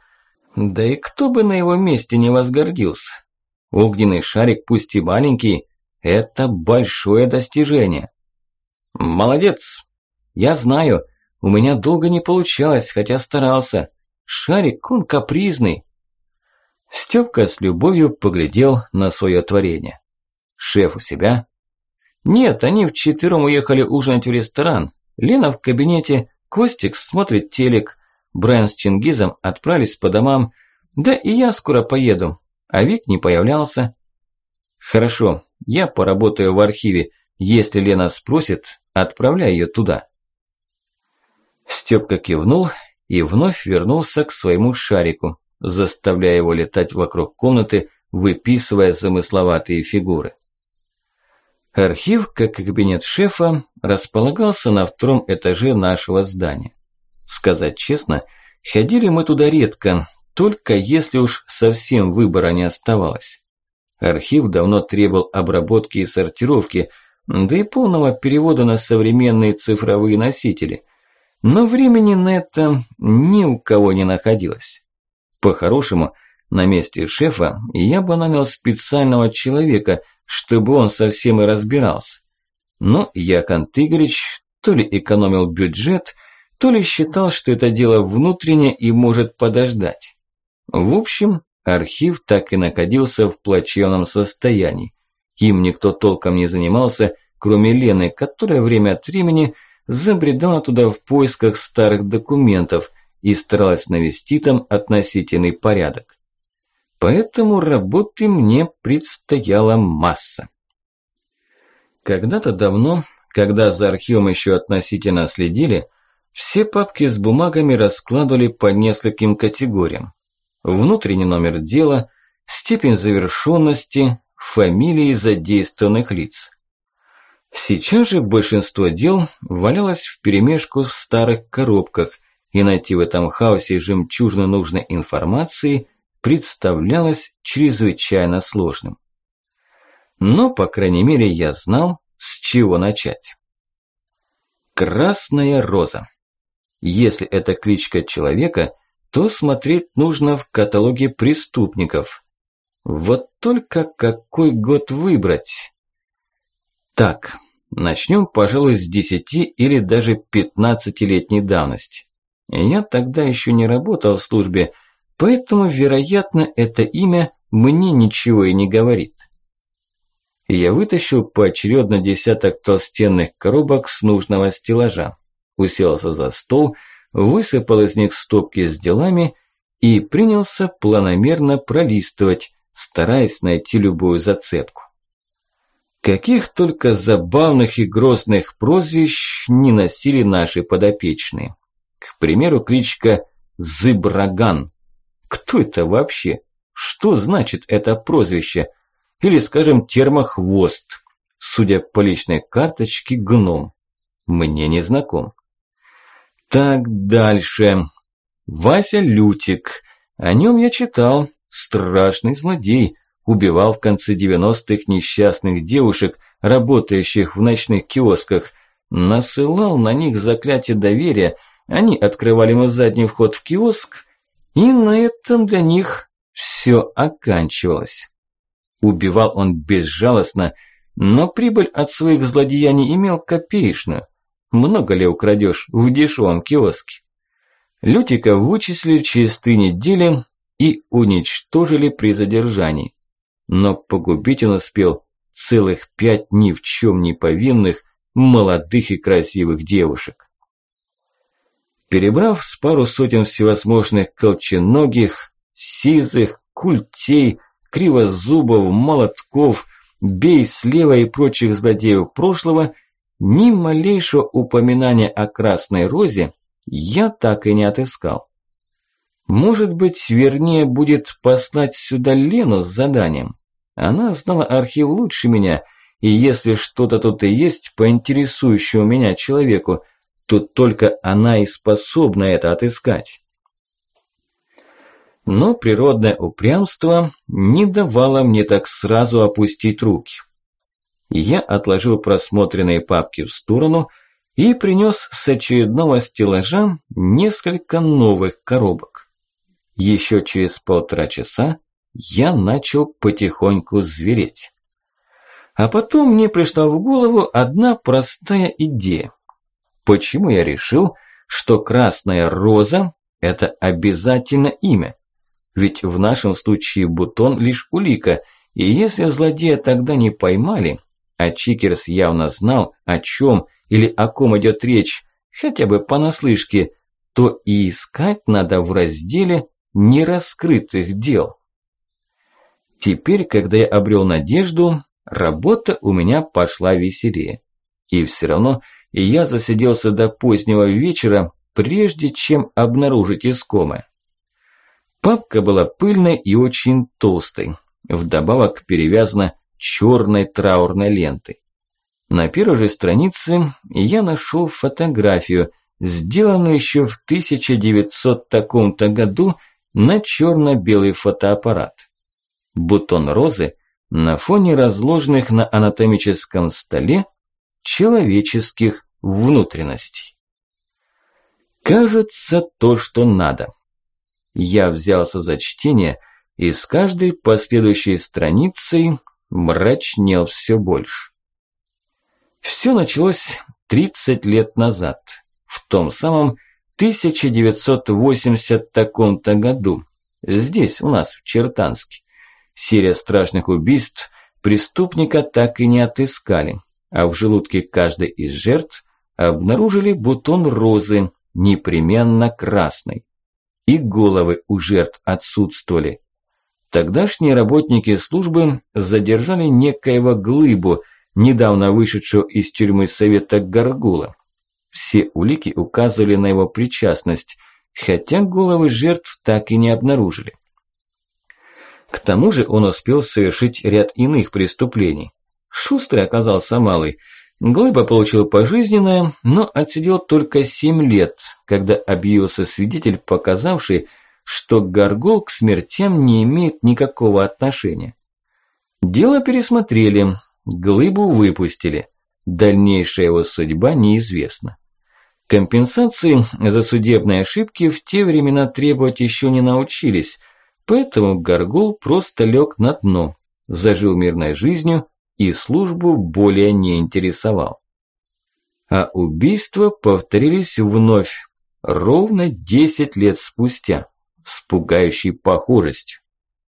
Да и кто бы на его месте не возгордился. Огненный шарик, пусть и маленький, это большое достижение. Молодец. Я знаю, у меня долго не получалось, хотя старался. Шарик, он капризный. Стёпка с любовью поглядел на своё творение. Шеф у себя? Нет, они вчетвером уехали ужинать в ресторан. Лена в кабинете, Костик смотрит телек. Брайан с Чингизом отправились по домам. Да и я скоро поеду. А Вик не появлялся. Хорошо, я поработаю в архиве. Если Лена спросит, отправляй её туда. Стёпка кивнул и вновь вернулся к своему шарику, заставляя его летать вокруг комнаты, выписывая замысловатые фигуры. Архив, как и кабинет шефа, располагался на втором этаже нашего здания. Сказать честно, ходили мы туда редко, только если уж совсем выбора не оставалось. Архив давно требовал обработки и сортировки, да и полного перевода на современные цифровые носители – но времени на это ни у кого не находилось. По-хорошему, на месте шефа я бы нанял специального человека, чтобы он совсем и разбирался. Но Яхан Игоревич то ли экономил бюджет, то ли считал, что это дело внутреннее и может подождать. В общем, архив так и находился в плачевном состоянии. Им никто толком не занимался, кроме Лены, которая время от времени – забредала туда в поисках старых документов и старалась навести там относительный порядок. Поэтому работы мне предстояла масса. Когда-то давно, когда за архивом еще относительно следили, все папки с бумагами раскладывали по нескольким категориям. Внутренний номер дела, степень завершенности, фамилии задействованных лиц. Сейчас же большинство дел валялось вперемешку в старых коробках, и найти в этом хаосе жемчужно нужной информации представлялось чрезвычайно сложным. Но, по крайней мере, я знал, с чего начать. Красная роза. Если это кличка человека, то смотреть нужно в каталоге преступников. Вот только какой год выбрать? Так, Начнем, пожалуй, с 10 или даже 15-летней давности. Я тогда еще не работал в службе, поэтому, вероятно, это имя мне ничего и не говорит. Я вытащил поочередно десяток толстенных коробок с нужного стеллажа, уселся за стол, высыпал из них стопки с делами и принялся планомерно пролистывать, стараясь найти любую зацепку. Каких только забавных и грозных прозвищ не носили наши подопечные. К примеру, кличка Зыбраган. Кто это вообще? Что значит это прозвище? Или, скажем, термохвост. Судя по личной карточке, гном. Мне не знаком. Так, дальше. Вася Лютик. О нем я читал. Страшный злодей убивал в конце 90-х несчастных девушек, работающих в ночных киосках, насылал на них заклятие доверия, они открывали ему задний вход в киоск, и на этом для них все оканчивалось. Убивал он безжалостно, но прибыль от своих злодеяний имел копеечную. Много ли украдешь в дешевом киоске? Лютика вычислили через три недели и уничтожили при задержании но погубить он успел целых пять ни в чем не повинных молодых и красивых девушек. Перебрав с пару сотен всевозможных колченогих, сизых, культей, кривозубов, молотков, бей слева и прочих злодеев прошлого, ни малейшего упоминания о красной розе я так и не отыскал. Может быть, вернее будет послать сюда Лену с заданием. Она знала архив лучше меня, и если что-то тут и есть по интересующему меня человеку, Тут только она и способна это отыскать. Но природное упрямство не давало мне так сразу опустить руки. Я отложил просмотренные папки в сторону и принес с очередного стеллажа несколько новых коробок. Еще через полтора часа я начал потихоньку звереть. А потом мне пришла в голову одна простая идея. Почему я решил, что красная роза – это обязательно имя? Ведь в нашем случае бутон лишь улика, и если злодея тогда не поймали, а Чикерс явно знал, о чем или о ком идет речь, хотя бы понаслышке, то и искать надо в разделе нераскрытых дел. Теперь, когда я обрел надежду, работа у меня пошла веселее. И все равно я засиделся до позднего вечера, прежде чем обнаружить искомое. Папка была пыльной и очень толстой, вдобавок перевязана черной траурной лентой. На первой же странице я нашел фотографию, сделанную еще в 1900 таком-то году на черно-белый фотоаппарат. Бутон розы на фоне разложенных на анатомическом столе человеческих внутренностей. Кажется, то, что надо. Я взялся за чтение, и с каждой последующей страницей мрачнел все больше. Все началось 30 лет назад, в том самом 1980 таком-то году, здесь, у нас, в Чертанске. Серия страшных убийств преступника так и не отыскали, а в желудке каждой из жертв обнаружили бутон розы, непременно красный и головы у жертв отсутствовали. Тогдашние работники службы задержали некоего глыбу, недавно вышедшего из тюрьмы совета Гаргула. Все улики указывали на его причастность, хотя головы жертв так и не обнаружили. К тому же он успел совершить ряд иных преступлений. Шустрый оказался малый – Глыба получил пожизненное, но отсидел только семь лет, когда объявился свидетель, показавший, что Гаргол к смертям не имеет никакого отношения. Дело пересмотрели, Глыбу выпустили. Дальнейшая его судьба неизвестна. Компенсации за судебные ошибки в те времена требовать еще не научились, поэтому Гаргул просто лег на дно, зажил мирной жизнью и службу более не интересовал. А убийства повторились вновь, ровно 10 лет спустя, с пугающей похожестью.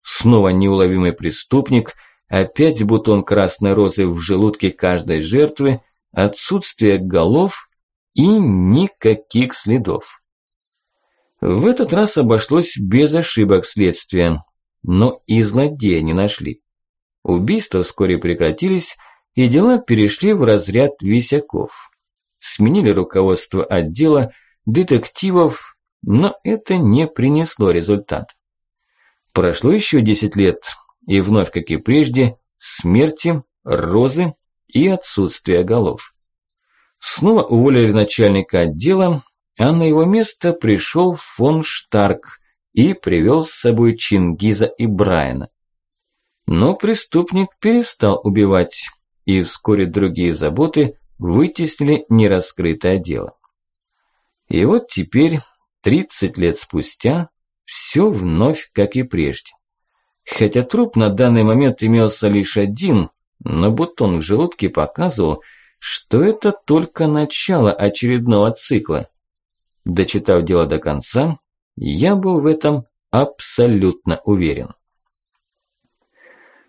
Снова неуловимый преступник, опять бутон красной розы в желудке каждой жертвы, отсутствие голов и никаких следов. В этот раз обошлось без ошибок следствия, но и злодея не нашли. Убийства вскоре прекратились, и дела перешли в разряд висяков. Сменили руководство отдела, детективов, но это не принесло результат. Прошло еще 10 лет, и вновь, как и прежде, смерти, розы и отсутствие голов. Снова уволили начальника отдела, а на его место пришел фон Штарк и привел с собой Чингиза и Брайана. Но преступник перестал убивать, и вскоре другие заботы вытеснили нераскрытое дело. И вот теперь, 30 лет спустя, все вновь как и прежде. Хотя труп на данный момент имелся лишь один, но бутон в желудке показывал, что это только начало очередного цикла. Дочитав дело до конца, я был в этом абсолютно уверен.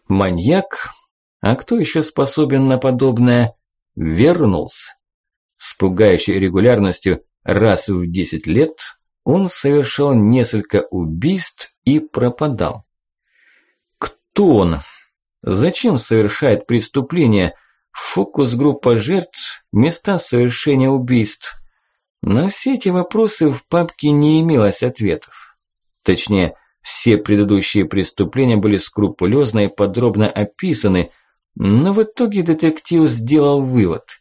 Маньяк, а кто еще способен на подобное, вернулся. С пугающей регулярностью раз в 10 лет он совершал несколько убийств и пропадал. Кто он? Зачем совершает преступление? Фокус-группа жертв, места совершения убийств. На все эти вопросы в папке не имелось ответов. Точнее, все предыдущие преступления были скрупулезно и подробно описаны, но в итоге детектив сделал вывод.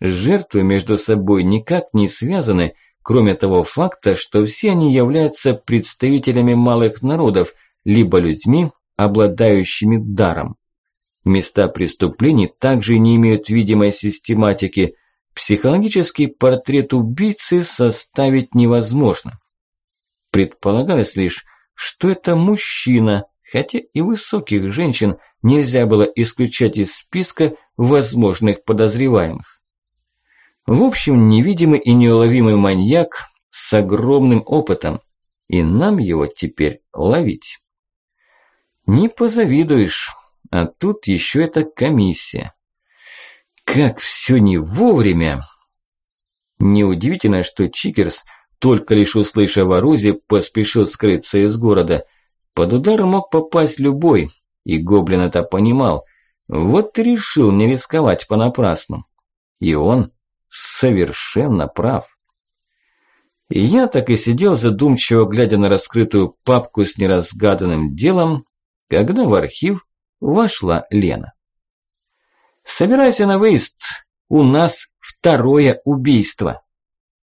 жертвы между собой никак не связаны, кроме того факта, что все они являются представителями малых народов, либо людьми, обладающими даром. Места преступлений также не имеют видимой систематики. Психологический портрет убийцы составить невозможно. Предполагалось лишь, что это мужчина, хотя и высоких женщин нельзя было исключать из списка возможных подозреваемых. В общем, невидимый и неуловимый маньяк с огромным опытом, и нам его теперь ловить. Не позавидуешь. А тут еще эта комиссия. Как все не вовремя. Неудивительно, что Чикерс, только лишь услышав о Розе, поспешил скрыться из города. Под удар мог попасть любой, и Гоблин это понимал. Вот и решил не рисковать понапрасну. И он совершенно прав. И я так и сидел задумчиво, глядя на раскрытую папку с неразгаданным делом, когда в архив вошла Лена. «Собирайся на выезд, у нас второе убийство».